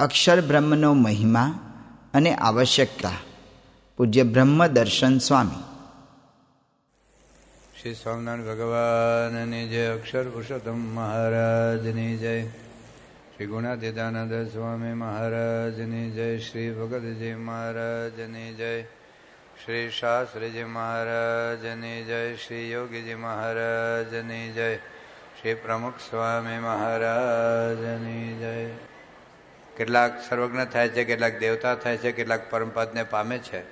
અક્ષર બ્રહ્મનો મહિમા અને આવશ્યકતા. પૂજ્ય બ્રહ્મ દર્શન સ્વામી. શ્રી સ્વામિનારાયણ ભગવાનની જય. અક્ષર પુરુષોત્તમ મહારાજની જય. શ્રી ગુણાતીતાનંદ સ્વામી મહારાજની જય. શ્રી ભગતજી મહારાજની જય. શ્રી શાસ્ત્રીજી મહારાજની જય. શ્રી યોગીજી મહારાજની જય. શ્રી પ્રમુખ સ્વામી મહારાજની જય. કેટલાક સર્વજ્ઞ થાય છે, કેટલાક દેવતા થાય છે, કેટલાક પરમપદને પામે છે.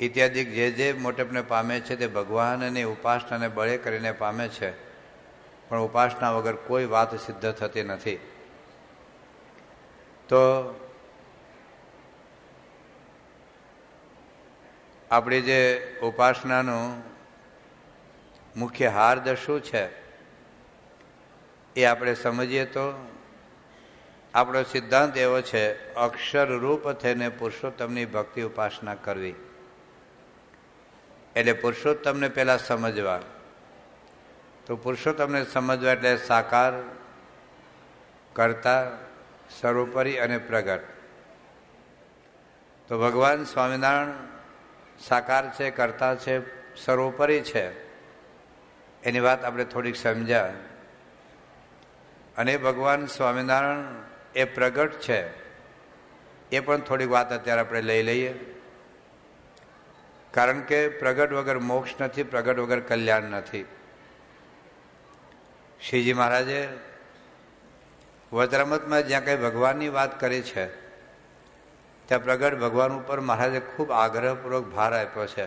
ઇત્યાદિ જે જે મોટપને પામે છે તે ભગવાનની ઉપાસનાને બળે કરીને પામે છે. પણ ઉપાસના વગર કોઈ વાત સિદ્ધ થતી નથી. તો આપણી જે ઉપાસનાનું મુખ્ય હાર્દ શું છે, એ આપણે સમજીએ તો આપણો સિદ્ધાંત એવો છે, અક્ષર રૂપ થઈને પુરુષોત્તમની ભક્તિ ઉપાસના કરવી. એટલે પુરુષોત્તમને પહેલાં સમજવા. તો પુરુષોત્તમને સમજવા એટલે સાકાર કરતા, સર્વોપરી અને પ્રગટ. તો ભગવાન સ્વામિનારાયણ સાકાર છે, કરતા છે, સર્વોપરી છે. એની વાત આપણે થોડીક સમજ્યા. અને ભગવાન સ્વામિનારાયણ એ પ્રગટ છે. એ પણ થોડીક વાત અત્યારે આપણે લઈ લઈએ. કારણ કે પ્રગટ વગર મોક્ષ નથી, પ્રગટ વગર કલ્યાણ નથી. શ્રીજી મહારાજે વજ્રમતમાં જ્યાં કંઈ ભગવાનની વાત કરી છે, ત્યાં પ્રગટ ભગવાન ઉપર મહારાજે ખૂબ આગ્રહપૂર્વક ભાર આપ્યો છે.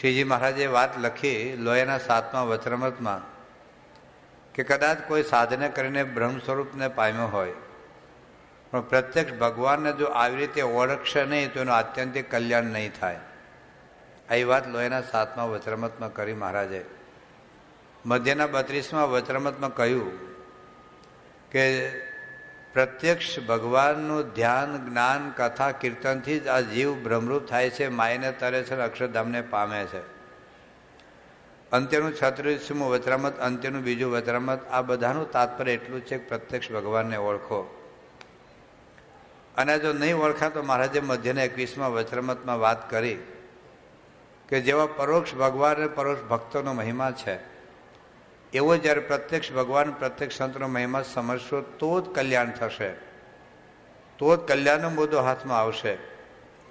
શ્રીજી મહારાજે વાત લખી લોયાના સાતમા વચરમતમાં કે કદાચ કોઈ સાધને કરીને બ્રહ્મ સ્વરૂપને પામ્યો હોય, પણ પ્રત્યક્ષ ભગવાનને જો આવી રીતે ઓળખશે નહીં, તો એનું આત્યંતિક કલ્યાણ નહીં થાય. આ વાત લોહીના સાતમા વચરમતમાં કરી મહારાજે. મધ્યના બત્રીસમાં વચરમતમાં કહ્યું કે પ્રત્યક્ષ ભગવાનનું ધ્યાન, જ્ઞાન, કથા, કીર્તનથી જ આ જીવ ભ્રમરૂપ થાય છે, માયને તરે છે અક્ષરધામને પામે છે. અંત્યનું છત્રીસમું વચરામત, અંત્યનું બીજું વચરામત, આ બધાનું તાત્પર્ય એટલું છે કે પ્રત્યક્ષ ભગવાનને ઓળખો. અને જો નહીં ઓળખા તો મહારાજે મધ્યના એકવીસમાં વચરમતમાં વાત કરી કે જેવા પરોક્ષ ભગવાન અને પરોક્ષ ભક્તોનો મહિમા છે. એવો જ્યારે પ્રત્યક્ષ ભગવાન, પ્રત્યક્ષ સંતનો મહિમા સમજશો તો જ કલ્યાણ થશે. તો જ કલ્યાણનો મુદ્દો હાથમાં આવશે.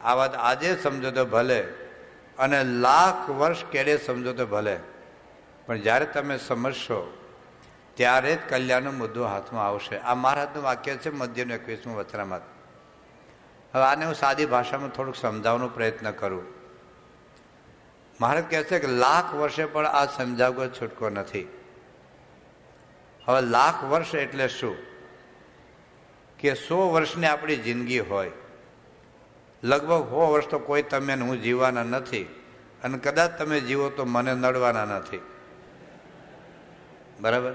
આ વાત આજે સમજો તો ભલે. અને લાખ વર્ષ કેડે સમજો તો ભલે. પણ જ્યારે તમે સમજશો, ત્યારે જ કલ્યાણનો મુદ્દો હાથમાં આવશે. આ મહારાજનું વાક્ય છે, મધ્યનું એકવીસમું વચનામાં હવે આને હું સાદી ભાષામાં થોડુંક સમજાવવાનો પ્રયત્ન કરું. મહારાજ કહે છે કે લાખ વર્ષે પણ આ સમજાવવો છૂટકો નથી. હવે લાખ વર્ષ એટલે શું? કે સો વર્ષની આપણી જિંદગી હોય. લગભગ સો વર્ષ તો કોઈ તમે હું જીવવાના નથી. અને કદાચ તમે જીવો તો મને નડવાના નથી. બરાબર?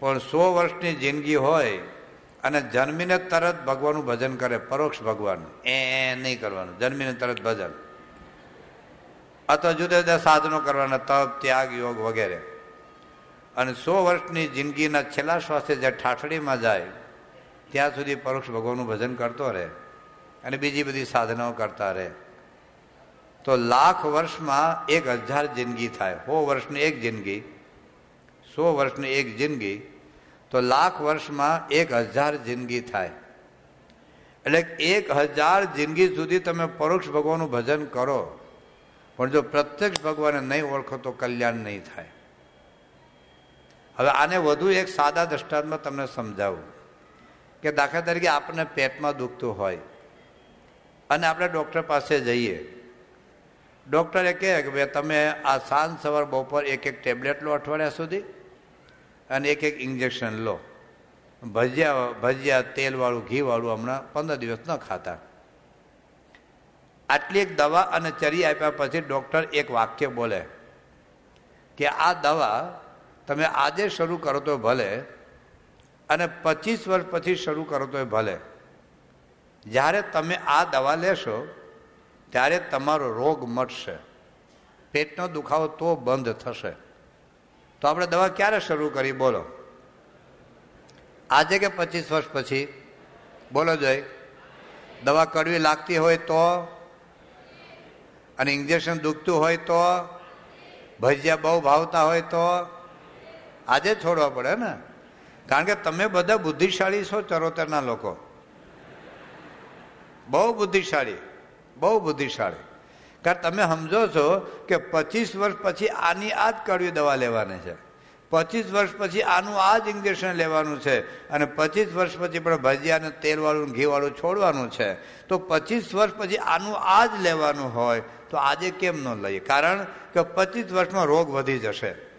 પણ સો વર્ષની જિંદગી હોય અને જન્મીને તરત ભગવાનનું ભજન કરે, પરોક્ષ ભગવાન. એ નહીં કરવાનું. જન્મીને તરત ભજન. અથવા જુદા જુદા સાધનો કરવાના, તપ, ત્યાગ, યોગ વગેરે. અને સો વર્ષની જિંદગીના છેલ્લા શ્વાસે જે ઠાઠડીમાં જાય, ત્યાં સુધી પરોક્ષ ભગવાનનું ભજન કરતો રહે. અને બીજી બધી સાધનાઓ કરતા રહે. તો લાખ વર્ષમાં એક હજાર જિંદગી થાય. સો વર્ષની એક જિંદગી. સો વર્ષની એક જિંદગી. તો લાખ વર્ષમાં એક હજાર જિંદગી થાય. એટલે એક હજાર જિંદગી સુધી તમે પરોક્ષ ભગવાનનું ભજન કરો. પણ જો પ્રત્યક્ષ ભગવાનને નહીં ઓળખો તો કલ્યાણ નહીં થાય. હવે આને વધુ એક સાદા દ્રષ્ટાંતમાં તમને સમજાવું. કે દાખલા તરીકે આપણને પેટમાં દુખતું હોય. અને આપણે ડૉક્ટર પાસે જઈએ. ડૉક્ટરે કહે કે ભાઈ, તમે આ સાંજ સવાર બપોર એક એક ટેબ્લેટ લો અઠવાડિયા સુધી અને એક એક ઇન્જેક્શન લો. ભજીયા ભજીયા, તેલવાળું, ઘીવાળું હમણાં પંદર દિવસ ન ખાતા. આટલી એક દવા અને ચરી આપ્યા પછી ડૉક્ટર એક વાક્ય બોલે કે, આ દવા તમે આજે શરૂ કરો તો ભલે અને પચીસ વર્ષ પછી શરૂ કરો તો ભલે. જ્યારે તમે આ દવા લેશો, ત્યારે તમારો રોગ મટશે. પેટનો દુખાવો તો બંધ થશે. તો આપણે દવા ક્યારે શરૂ કરી? બોલો. આજે કે પચીસ વર્ષ પછી? બોલો જોઈ દવા કડવી લાગતી હોય તો? અને ઇન્જેક્શન દુખતું હોય તો? ભજીયા બહુ ભાવતા હોય તો? આજે છોડવા પડે ને? કારણ કે તમે બધા બુદ્ધિશાળી છો ચરોતરના લોકો. બહુ બુદ્ધિશાળી બહુ બુદ્ધિશાળી. કારણ તમે સમજો છો કે પચીસ વર્ષ પછી આની આ જ કડવી દવા લેવાની છે. પચીસ વર્ષ પછી આનું આ જ ઇન્જેક્શન લેવાનું છે. અને પચીસ વર્ષ પછી પણ ભજીયાને તેલવાળું ઘીવાળું છોડવાનું છે. તો પચીસ વર્ષ પછી આનું આ જ લેવાનું હોય તો આજે કેમ ન લઈએ? કારણ કે પચીસ વર્ષમાં રોગ વધી જશે.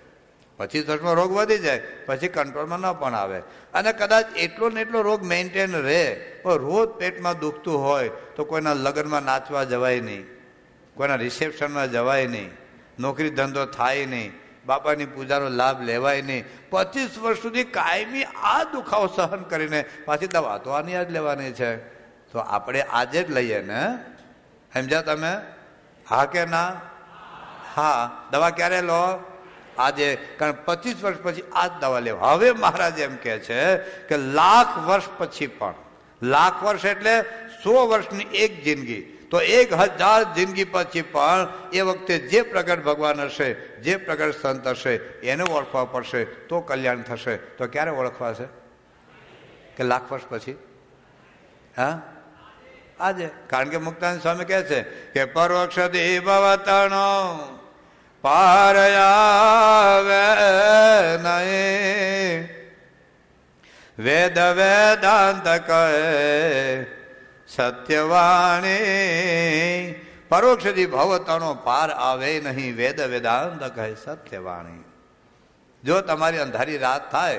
પચીસ દસમાં રોગ વધી જાય, પછી કંટ્રોલમાં ન પણ આવે. અને કદાચ એટલો ને એટલો રોગ મેન્ટેન રહે, પણ રોજ પેટમાં દુખતું હોય, તો કોઈના લગ્નમાં નાચવા જવાય નહીં, કોઈના રિસેપ્શનમાં જવાય નહીં, નોકરી ધંધો થાય નહીં, બાપાની પૂજાનો લાભ લેવાય નહીં. પચીસ વર્ષ સુધી કાયમી આ દુખાવો સહન કરીને પાછી દવા તો આની જ લેવાની છે. તો આપણે આજે જ લઈએ ને, સમજ્યા તમે? હા કે ના? હા. દવા ક્યારે લો? આજે, કારણ પચીસ વર્ષ પછી આ જ દવા લેવા. હવે મહારાજ એમ કે છે કે લાખ વર્ષ પછી પણ, લાખ વર્ષ એટલે સો વર્ષની એક જિંદગી. તો એક હજાર જિંદગી પછી પણ એ વખતે જે પ્રગટ ભગવાન હશે, જે પ્રગટ સંત હશે, એને ઓળખવા પડશે, તો કલ્યાણ થશે. તો ક્યારે ઓળખવાશે? કે લાખ વર્ષ પછી? હા? આજે. કારણ કે મુક્તાન સ્વામી કહે છે કે પરોક્ષ ભવતણો પારયાવે નહીં. વેદ વેદાંત કહે, સત્યવાણી. પરોક્ષથી ભવતણો પાર આવે નહીં. વેદ વેદાંત કહે, સત્યવાણી. જો તમારી અંધારી રાત થાય,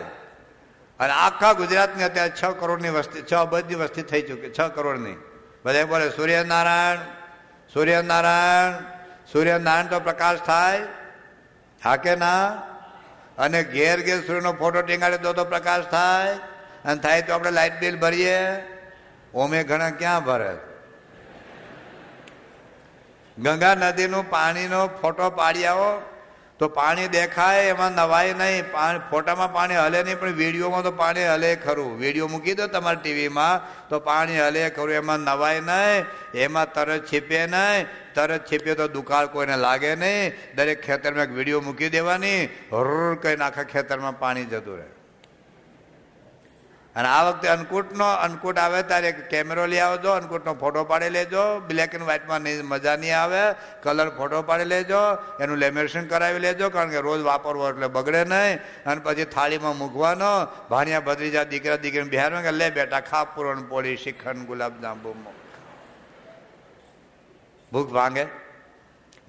અને આખા ગુજરાતની અત્યારે છ કરોડની વસ્તી, છ અબજની વસ્તી થઈ ચૂકી, છ કરોડની. બધા બોલે, સૂર્યનારાયણ સૂર્યનારાયણ સૂર્યનારાયણ તો પ્રકાશ થાય હા કે ના, અને ઘેર ઘેર સૂર્યનો ફોટો ટીંગાડે તો તો પ્રકાશ થાય, અને થાય તો આપણે લાઇટ બિલ ભરીએ. ઓમે ઘણા ક્યાં ભરે? ગંગા નદીનું પાણીનો ફોટો પાડી આવો. તો પાણી દેખાય, એમાં નવાય નહીં. ફોટામાં પાણી હલે નહીં, પણ વિડીયોમાં તો પાણી હલે ખરું. વીડિયો મૂકી દો તમારા ટીવીમાં, તો પાણી હલે ખરું. એમાં નવાય નહીં, એમાં તરત છીપે નહીં. તરત છીપે તો દુકાળ કોઈને લાગે નહીં. દરેક ખેતરમાં એક વીડિયો મૂકી દેવાની. હર કહીને આખા ખેતરમાં પાણી જતું રહે. અને આ વખતે અન્નકૂટનો, અન્નકૂટ આવે ત્યારે કેમેરો લઈ આવજો, અન્નકૂટનો ફોટો પાડી લેજો બ્લેક એન્ડ વ્હાઇટમાં મજા નહીં આવે કલર ફોટો પાડી લેજો, એનું લેમિનેશન કરાવી લેજો, કારણ કે રોજ વાપરવો એટલે બગડે નહીં, અને પછી થાળીમાં મૂકવાનો, ભાણિયા ભદ્રીજા દીકરા દીકરીને બિહારમાં કે લે બેટા, ખા પૂરણ પોળી, શિખંડ ગુલાબજાંબુ ભૂખ ભાંગે?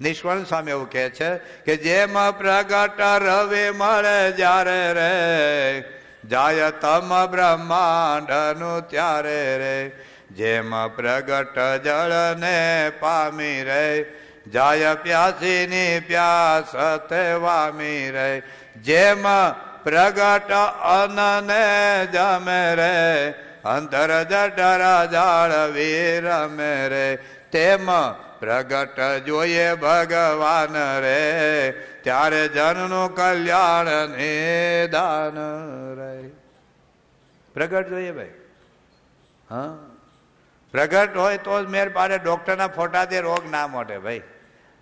નિષ્વર્ણ સ્વામી એવું કહે છે કે જેમાં પ્રગટ રવે, મળે જ્યારે રે જાય તમ બ્રહ્માંડનું ત્યારે રે, જેમ પ્રગટ જળને પામી રે, જાય પ્યાસીની પ્યાસ તે વામી રે, જેમ પ્રગટ અનને જમે રે, અંતર જટરા જાળવી રમે રે, તેમ પ્રગટ જોઈએ ભગવાન રે. ત્યારે જનનું કલ્યાણ નિદાન રહે. પ્રગટ જોઈએ ભાઈ. હા? પ્રગટ હોય તો જ મેર પાડે. ડોક્ટરના ફોટાથી રોગ ના મોટે ભાઈ.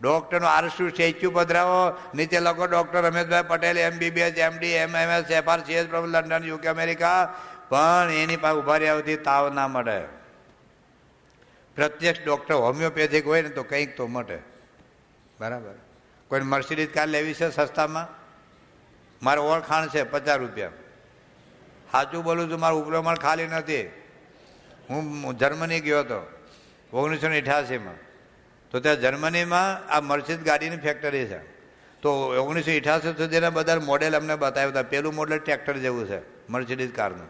ડૉક્ટરનું આરસુ સ્ટેચ્યુ પધરાવો. નીચે લખો, doctor Rameshbhai Patel MBBS MD M MS FRCS પ્રભુ લંડન યુકે અમેરિકા પણ એની પાસે ઊભા રહ્યા તાવ ના મળે. પ્રત્યક્ષ ડૉક્ટર હોમિયોપેથિક હોય ને તો કંઈક તો મટે. બરાબર. કોઈને મર્સિડીઝ કાર લેવી છે સસ્તામાં? મારે ઓળખાણ છે પચાસ રૂપિયા. સાચું બોલું છું મારું ઉપલો ખાલી નથી. હું જર્મની ગયો હતો, ઓગણીસો ને અઠ્યાસીમાં. તો ત્યાં જર્મનીમાં આ મર્સિદ ગાડીની ફેક્ટરી છે. તો ઓગણીસો અઠ્યાસી સુધીના બધા મોડેલ અમને બતાવ્યા હતા. પેલું મોડેલ ટ્રેક્ટર જેવું છે, મર્સિડીઝ કારનું.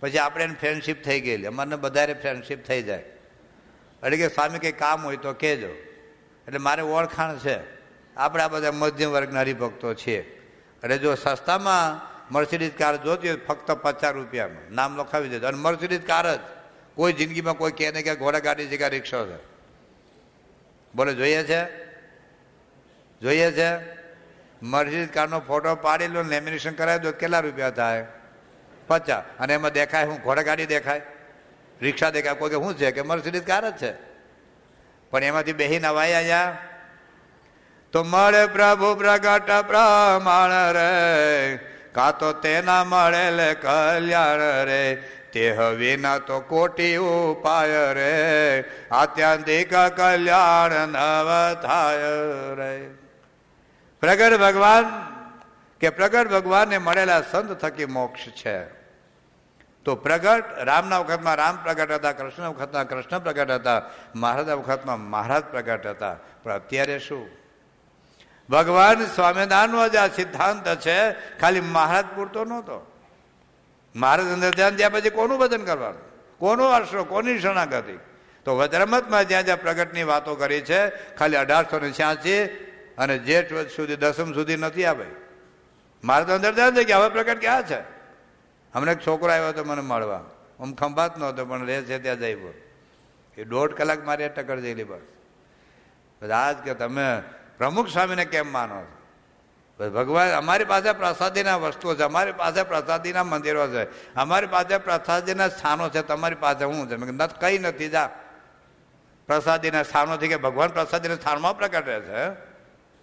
પછી આપણે એને ફ્રેન્ડશીપ થઈ ગયેલી. અમારને બધાને ફ્રેન્ડશીપ થઈ જાય. એટલે કે સ્વામી કંઈ કામ હોય તો કહેજો. એટલે મારે ઓળખાણ છે. આપણે આ બધા મધ્યમ વર્ગના હરિભક્તો છીએ એટલે જો સસ્તામાં મર્સિડીઝ કાર જોતી હોય ફક્ત પચાસ રૂપિયામાં, નામ લખાવી દેજો. અને મર્સિડીઝ કાર જ, કોઈ જિંદગીમાં કોઈ કહે નહીં કે ઘોડા ગાડી જગ્યા રિક્ષો છે. બોલે, જોઈએ છે? જોઈએ છે? મર્સિડીઝ કારનો ફોટો પાડી લો લેમિનેશન કરાવી દો, કેટલા રૂપિયા થાય? પચાસ. અને એમાં દેખાય હું ઘોડાગાડી દેખાય? રિક્ષા દેખાય? કોઈ કે શું છે? કે મર્સિડીઝ કાર જ છે. પણ એમાંથી બેહીને અવાય અહીંયા તો મળે પ્રભુ પ્રગટ પ્રમાણ રે. કા તો તેના મળેલે કલ્યાણ રે. તે વિના તો કોટી ઉપાય રે. આત્યંતિક કલ્યાણ નવ થાય રે. પ્રગટ ભગવાન, કે પ્રગટ ભગવાનને મળેલા સંત થકી મોક્ષ છે. તો પ્રગટ રામના વખતમાં રામ પ્રગટ હતા, કૃષ્ણ વખતમાં કૃષ્ણ પ્રગટ હતા મહારાજના વખતમાં મહારાજ પ્રગટ હતા. પણ અત્યારે શું? ભગવાન સ્વામિનારાયણનો જ આ સિદ્ધાંત છે. ખાલી મહારાજ પૂરતો નહોતો. મહારાજ અંદર ધ્યાન ત્યાં પછી કોનું ભજન કરવાનું? કોનો આશરો? કોની શરણાગતિ? તો વજ્રમતમાં જ્યાં જ્યાં પ્રગટની વાતો કરી છે, ખાલી અઢારસો ને છ્યાસી અને જેઠ સુધી, દસમ સુધી નથી આવે મારે તો અંદર ધ્યાન છે કે હવે પ્રગટ ક્યાં છે? હમણાં એક છોકરો આવ્યો હતો મને મળવા. આમ ખંભાત નહોતો પણ રહે છે ત્યાં જઈ એ દોઢ કલાક મારી ટકર જઈ બસ. આજ કે તમે પ્રમુખ સ્વામીને કેમ માનો છો? ભગવાન, અમારી પાસે પ્રસાદીના વસ્તુઓ છે, અમારી પાસે પ્રસાદીના મંદિરો છે, અમારી પાસે પ્રસાદીના સ્થાનો છે, તમારી પાસે શું છે? કંઈ નથી, જા. પ્રસાદીના સ્થાનોથી કે ભગવાન પ્રસાદીના સ્થાનમાં પ્રગટ રહે છે?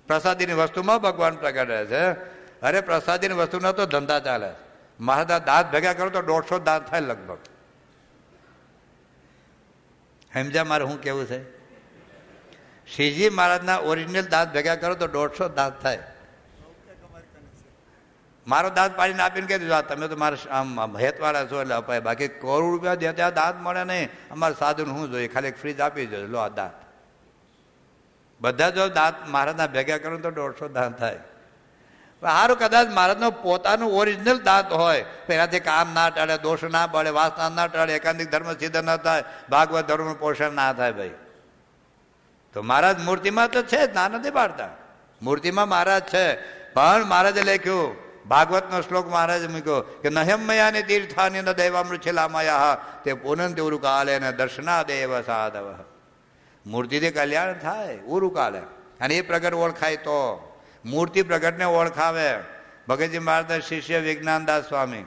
પ્રસાદીની વસ્તુમાં ભગવાન પ્રગટ રહે છે? અરે, પ્રસાદીની વસ્તુના તો ધંધા ચાલે મહારાજા, દાંત ભેગા કરો તો દોઢસો દાંત થાય લગભગ. સમજ્યા મારે શું કેવું છે? શ્રીજી મહારાજના ઓરિજિનલ દાંત ભેગા કરો તો દોઢસો દાંત થાય. મારો દાંત પાડીને આપીને કહી દીધું તમે તો મારા આમ હેતવાળા છો, એટલે અપાય. બાકી કરોડ રૂપિયા દે ત્યાં દાંત મળે નહીં. અમારે સાધુને શું જોઈએ? ખાલી ફ્રીજ આપી દો લો આ દાંત. બધા જો દાંત મહારાજના ભેગા કરો તો દોઢસો દાંત થાય. સારું કદાચ મહારાજનો પોતાનું ઓરિજિનલ દાંત હોય. એનાથી કામ ના ટાળે, દોષ ના પડે, વાસના ના ટાળે, એકાંતિક ધર્મ સિદ્ધ ના થાય. ભાગવત ધર્મનું પોષણ ના થાય ભાઈ. તો મહારાજ મૂર્તિમાં તો છે જ, ના નથી પાડતા. મૂર્તિમાં મહારાજ છે, પણ મહારાજે લખ્યું, ભાગવતનો શ્લોક મહારાજે મૂક્યો કે નહ્યમયાની તીર્થાની ન છેલ્લામયા તે પુનંત ઉરુકાલે ને દર્શના દેવ સાધવ. મૂર્તિથી કલ્યાણ થાય, ઉરુકાલે. અને એ પ્રગટ ઓળખાય તો. મૂર્તિ પ્રગટને ઓળખાવે. ભગતજી મહારાજ શિષ્ય વિજ્ઞાનદાસ સ્વામી.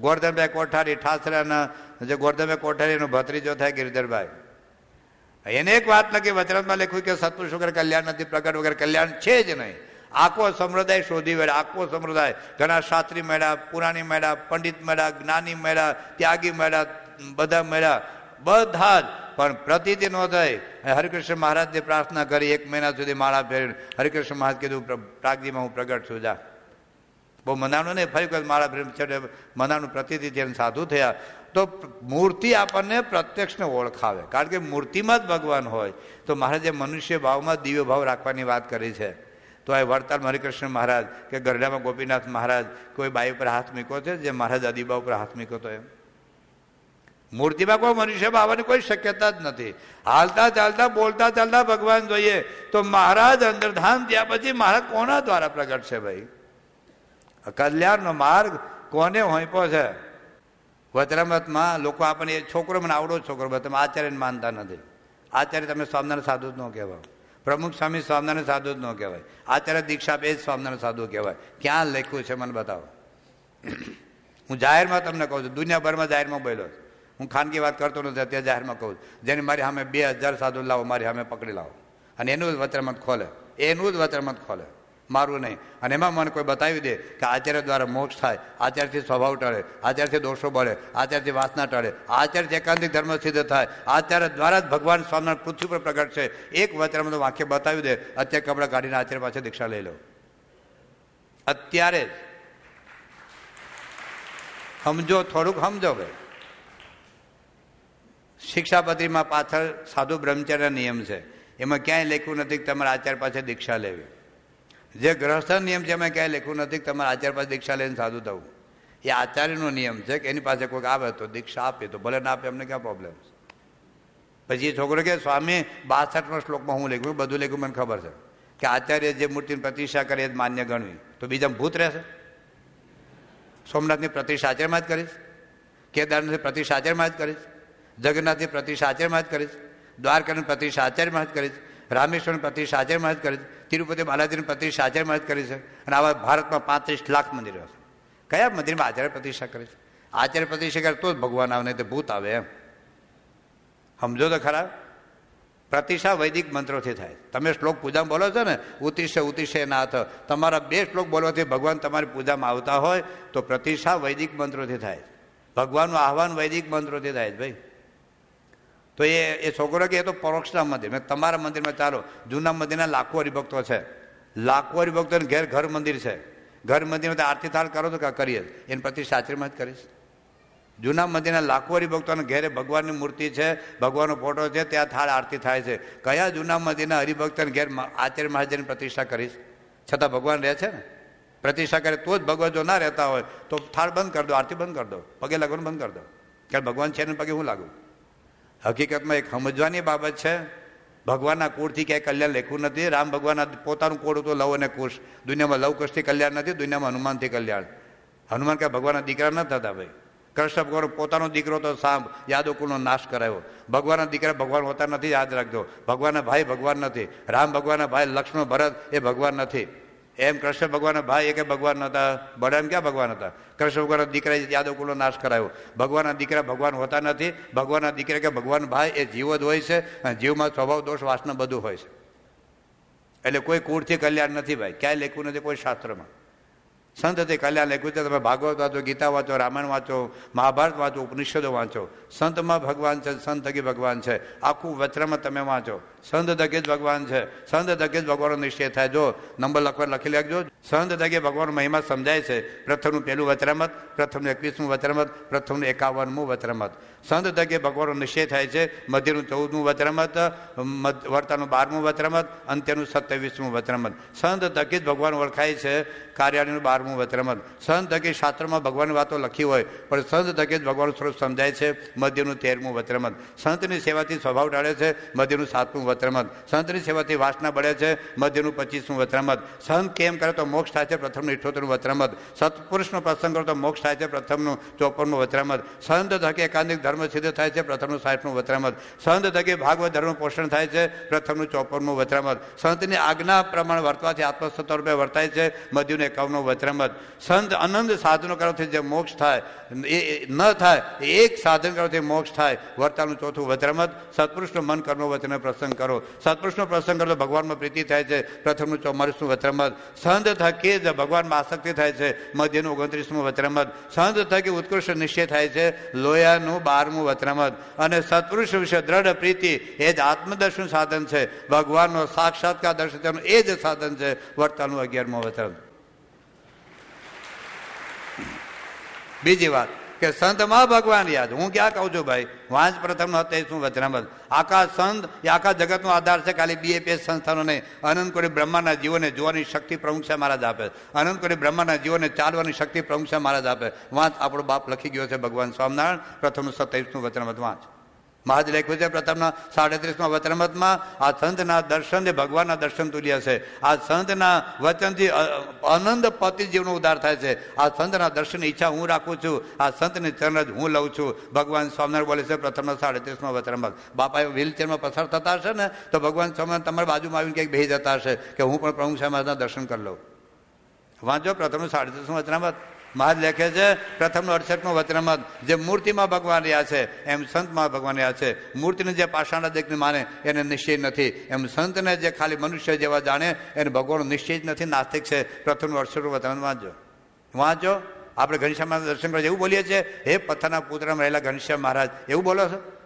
ગોરધનભાઈ કોઠારી, ઠાસરાના, જે ગોરધનભાઈ કોઠારીનો ભત્રીજો થાય ગિરધરભાઈ. એને એક વાત નથી, વચરાતમાં લખ્યું કે સત્પુરુષ વગર કલ્યાણ નથી, પ્રગટ વગર કલ્યાણ છે જ નહીં. આખો સમુદાય શોધી વેળા, આખો સમુદાય ઘણા શાસ્ત્રી મેળા પુરાણી મેળા પંડિત મેળા જ્ઞાની મેળા ત્યાગી મેળા બધા મેળા બધા જ. પણ પ્રતિદિ ન થઈ. હરિકૃષ્ણ મહારાજને પ્રાર્થના કરી, એક મહિના સુધી માળા ફેરી હરિકૃષ્ણ મહારાજ કીધું પ્રાગજીમાં હું પ્રગટ છું, જા. બહુ મનાનું નહીં, ફરી વખત માળા ફેરી મનાનું પ્રતિદિ થઈને સાધુ થયા. તો મૂર્તિ આપણને પ્રત્યક્ષને ઓળખાવે. કારણ કે મૂર્તિમાં જ ભગવાન હોય. તો મહારાજે મનુષ્ય ભાવમાં દિવ્ય ભાવ રાખવાની વાત કરી છે. તો આ વડતાલ હરિકૃષ્ણ મહારાજ કે ગરડામાં ગોપીનાથ મહારાજ કોઈ બાઈ ઉપર હાથ મૂક્યો છે? જે મહારાજ અદીબા ઉપર હાથ મૂક્યો તો એમ. મૂર્તિમાં કોઈ મનુષ્ય આવવાની કોઈ શક્યતા જ નથી. હાલતા ચાલતા, બોલતા ચાલતા ભગવાન જોઈએ. તો મહારાજ અંદરધામ ત્યાં પછી મહારાજ કોના દ્વારા પ્રગટ છે ભાઈ? કલ્યાણનો માર્ગ કોને હોઈપો છે? વચરામતમાં લોકો આપણને છોકરો મને આવડો છોકરો તમે આચાર્યને માનતા નથી. આચાર્ય તમે સ્વામિનારાયણ સાધુ જ ન કહેવાય. પ્રમુખ સ્વામી સ્વામિનારાયણ સાધુ જ ન કહેવાય. આચાર્ય દીક્ષા બે જ સ્વામિનારાયણ સાધુ કહેવાય. ક્યાં લખ્યું છે મને બતાવો. હું જાહેરમાં તમને કહું છું, દુનિયાભરમાં જાહેરમાં બોલ્યો હું ખાનગી વાત કરતો નથી, અત્યારે જાહેરમાં કહું જેને મારી સામે બે હજાર સાધુ લાવો, મારી સામે પકડી લાવો. અને એનું જ વચરામત ખોલે. એનું જ વચરામત ખોલે. મારું નહીં. અને એમાં મને કોઈ બતાવી દે કે આચાર્ય દ્વારા મોક્ષ થાય, આચાર્યથી સ્વભાવ ટળે, આચાર્યથી દોષો બળે, આચાર્યથી વાસના ટળે, આચાર્ય એકાંતિક ધર્મ સિદ્ધ થાય, આચાર્ય દ્વારા જ ભગવાન સ્વામિનારાયણ પૃથ્વી પર પ્રગટ છે. એક વચનમાં તો વાક્ય બતાવી દે, અત્યારે કપડાં કાઢીને આચાર્ય પાસે દીક્ષા લઈ લો. અત્યારે સમજો, થોડુંક સમજો ભાઈ શિક્ષાપત્રીમાં પાછળ સાધુ બ્રહ્મચર્ય નિયમ છે. એમાં ક્યાંય લખ્યું નથી તમારે આચાર્ય પાસે દીક્ષા લેવી. જે ગ્રહસ્થ નિયમ છે, એમાં ક્યાંય લખ્યું નથી તમારે આચાર્ય પાસે દીક્ષા લઈને સાધુ થવું. એ આચાર્યનો નિયમ છે કે એની પાસે કોઈક આવે તો દીક્ષા આપે, તો ભલે ના આપે અમને ક્યાં પ્રોબ્લેમ પછી એ છોકરો કે સ્વામી, બાસઠમાં શ્લોકમાં હું લખ્યું, બધું લખ્યું, મને ખબર છે. કે આચાર્ય જે મૂર્તિની પ્રતિષ્ઠા કરે, એ જ માન્ય ગણવી. તો બીજા ભૂત રહેશે? સોમનાથની પ્રતિષ્ઠા આચાર્યમાં જ કરીશ કેદારનાથની પ્રતિષ્ઠા આચરમાં જ કરીશ જગન્નાથની પ્રતિષ્ઠા આચરમાં જ કરીશ દ્વારકાની પ્રતિષ્ઠા આચાર્યમાં જ કરીશ રામેશ્વરની પ્રતિષ્ઠા આચાર્યમાં જ કરીશ તિરુપતિ બાલાજીની પ્રતિષ્ઠા આચાર્યમાં જ કરી છે અને આવા ભારતમાં પાંત્રીસ લાખ મંદિરો છે. કયા મંદિરમાં આચાર્ય પ્રતિષ્ઠા કરે છે? આચાર્ય પ્રતિષ્ઠા કરે તો જ ભગવાન આવે, નહીં તો ભૂત આવે એમ. સમજો તો ખરા. પ્રતિષ્ઠા વૈદિક મંત્રોથી થાય. તમે શ્લોક પૂજામાં બોલો છો ને ઉતિષ્ય ઉતિષ્ય નાથ. તમારા બે શ્લોક બોલવાથી ભગવાન તમારી પૂજામાં આવતા હોય તો પ્રતિષ્ઠા વૈદિક મંત્રોથી થાય. ભગવાનનું આહવાન વૈદિક મંત્રોથી થાય ભાઈ. તો એ એ છોકરો કે એ તો પરોક્ષના મંદિર. મેં તમારા મંદિરમાં ચાલો, જૂના મંદિરના લાખો હરિભક્તો છે. લાખો હરિભક્તોને ઘેર ઘર મંદિર છે. ઘર મંદિરમાં આરતી થાળ કરો તો કરીએ. એની પ્રતિષ્ઠા આચરીમાં જ કરીશ. જૂના મંદિરના લાખો હરિભક્તોને ઘેરે ભગવાનની મૂર્તિ છે, ભગવાનનો ફોટો છે, ત્યાં થાળ આરતી થાય છે. કયા જૂના મંદિરના હરિભક્તોને ઘેર આચાર્ય મહાજનની પ્રતિષ્ઠા કરીશ? છતાં ભગવાન રહે છે ને? પ્રતિષ્ઠા કરે તો જ ભગવાન જો ના રહેતા હોય, તો થાળ બંધ કરી દો, આરતી બંધ કરી દો, પગે લાગવાનું બંધ કરી દો. કારણ ભગવાન છે ને પગે હું લાગુ? હકીકતમાં એક સમજવાની બાબત છે. ભગવાનના કુળથી ક્યાંય કલ્યાણ લેખું નથી. રામ ભગવાનના પોતાનું કુળ હતું, લવ અને કુશ. દુનિયામાં લવ કુશથી કલ્યાણ નથી, દુનિયામાં હનુમાનથી કલ્યાણ. હનુમાન ક્યાં ભગવાનના દીકરા ન થતા ભાઈ. કૃષ્ણ ભગવાન પોતાનો દીકરો તો સાંભ યાદવકુળનો નાશ કરાયો. ભગવાનના દીકરા ભગવાન હોતા નથી, યાદ રાખજો. ભગવાનના ભાઈ ભગવાન નથી. રામ ભગવાનના ભાઈ લક્ષ્મણ ભરત એ ભગવાન નથી. એમ કૃષ્ણ ભગવાનના ભાઈ કે ભગવાન હતા બળરામ ક્યાં ભગવાન હતા કૃષ્ણ ભગવાનના દીકરા યાદવકુળનો નાશ કરાયો. ભગવાનના દીકરા ભગવાન હોતા નથી. ભગવાનના દીકરા કે ભગવાન ભાઈ એ જીવ જ હોય છે અને જીવમાં સ્વભાવ, દોષ, વાસના બધું હોય છે. એટલે કોઈ કુળથી કલ્યાણ નથી ભાઈ. ક્યાંય લેખવું નથી, કોઈ શાસ્ત્રમાં. સંત તે કલ્યાણ લખ્યું છે તમે ભાગવત વાંચો, ગીતા વાંચો, રામાયણ વાંચો, મહાભારત વાંચો, ઉપનિષદો વાંચો. સંતમાં ભગવાન છે, સંત થકી ભગવાન છે. આખું વચ્રમાં તમે વાંચો. સંત થકી જ ભગવાન છે. સંત થકી જ ભગવાનનો નિશ્ચય થાય. જો નંબર લખવા લખી લેજો. સંત થકી ભગવાન મહિમા સમજાય છે. પ્રથમનું પહેલું વચરામત પ્રથમનું એકવીસમું વચરામત પ્રથમનું એકાવનમું વચરામત સંત થકી ભગવાનનો નિશ્ચય થાય છે. મધ્યનું ચૌદમું વચરામત વર્તાનું બારમું વચરામત અંત્યનું સત્યાવીસમું વચરામત સંત થકી જ ભગવાન ઓળખાય છે. કાર્યાળીનું બારમું વચરામત સંત થકી શાસ્ત્રમાં ભગવાનની વાતો લખી હોય, પણ સંત થકી જ ભગવાન સ્વરૂપ સમજાય છે. મધ્યનું તેરમું વચરામત સંતની સેવાથી સ્વભાવ ટાળે છે. મધ્યનું સાતમું વચરામત સંતની સેવાથી વાસના બળે છે. મધ્યનું પચીસમું વચરામત સંત કેમ કરે તો મોક્ષ થાય છે પ્રથમનું ઇઠોતેરનું વચરામત સત્પુરુષનો પ્રસંગ કરો તો મોક્ષ થાય છે પ્રથમનું ચોપનનું વચરામત સંત થકી એકાંતિક ધર્મ સિદ્ધ થાય છે, પ્રથમનું સાઠનું વચરામત સંત થકી ભાગવત ધર્મ પોષણ થાય છે, પ્રથમનું ચોપનનું વચરામત સંતની આજ્ઞા પ્રમાણે વર્તવાથી આત્મસત્વ રૂપે વર્તાય છે, મધ્યુને એકાવનનું વચરામત સંત અનંત સાધનો કરવાથી જે મોક્ષ થાય, એ ન થાય એક સાધન કરવાથી મોક્ષ થાય, વર્તાનું ચોથું વચરામત સત્પુરુષનું મન કર્મ વચન પ્રસંગ કરો. સત્પુરુષનો પ્રસંગ કરો ભગવાનમાં પ્રીતિ થાય છે, પ્રથમનું ચોમારીસનું વચરામત સંત થકી જ ભગવાનમાં આસક્તિ થાય છે, મધ્યનું ઓગણત્રીસમું વચરામત સંત થકી ઉત્કૃષ્ટ નિશ્ચય થાય છે, લોયાનું બારમું વચરામત અને સત્પુરુષ વિશે દ્રઢ પ્રીતિ, એ જ આત્મદર્શન સાધન છે. ભગવાનનો સાક્ષાત્કાર દર્શન એ જ સાધન છે, વર્તાનું અગિયારમું વત્રમ બીજી વાત. કે સંતમાં ભગવાન યાદ. હું ક્યાં કહું છું ભાઈ? વાંચ પ્રથમ શું વચનામત? આખા સંત, એ આખા જગતનો આધાર છે ખાલી બીએપીએસ સંસ્થાનો નહીં. અનંત બ્રહ્માના જીવોને જોવાની શક્તિ પ્રમુખ છે મહારાજ આપે. અનંત કોડી બ્રહ્માના જીવોને ચાલવાની શક્તિ પ્રમુખ છે મહારાજ આપે. વાંચ આપણો બાપ લખી ગયો છે ભગવાન સ્વામિનારાયણ. પ્રથમ સત્યાવીસનું વચનામત વાંચ. મહાજ લખ્યું છે, પ્રથમના સાડત્રીસમાં વચનમતમાં, આ સંતના દર્શન એ ભગવાનના દર્શન તુલ્ય છે. આ સંતના વચનથી અનંત પતિ જીવનો ઉદ્ધાર થાય છે. આ સંતના દર્શનની ઈચ્છા હું રાખું છું. આ સંતની ચરણ જ હું લઉં છું. ભગવાન સ્વામિનારાયણ બોલે છે, પ્રથમના સાડત્રીસમાં વચનમત. બાપા વ્હીલચેરમાં પસાર થતા હશે ને, તો ભગવાન સ્વામિનારાયણ તમારી બાજુમાં આવીને ક્યાંક બેસી જતા હશે કે હું પણ પ્રમુખ સમાજના દર્શન કરી લઉં. વાંચો પ્રથમનું સાડત્રીસમાં વચનામત. મહાજ લેખે છે. પ્રથમનું અડસઠનું વચનામત, જે મૂર્તિમાં ભગવાન રહ્યા છે, એમ સંતમાં ભગવાન રહ્યા છે. મૂર્તિને જે પાષાણા દેખને માને, એને નિશ્ચય નથી. એમ સંતને જે ખાલી મનુષ્ય જેવા જાણે, એને ભગવાન નિશ્ચય જ નથી. નાસ્તિક છે. પ્રથમનું અડસઠનું વચન વાંચો વાંચો આપણે ઘનશ્યામ દર્શન કરવા એવું બોલીએ છીએ. હે પથ્થરના પુત્રમાં રહેલા ઘનશ્યામ મહારાજ, એવું બોલો છો?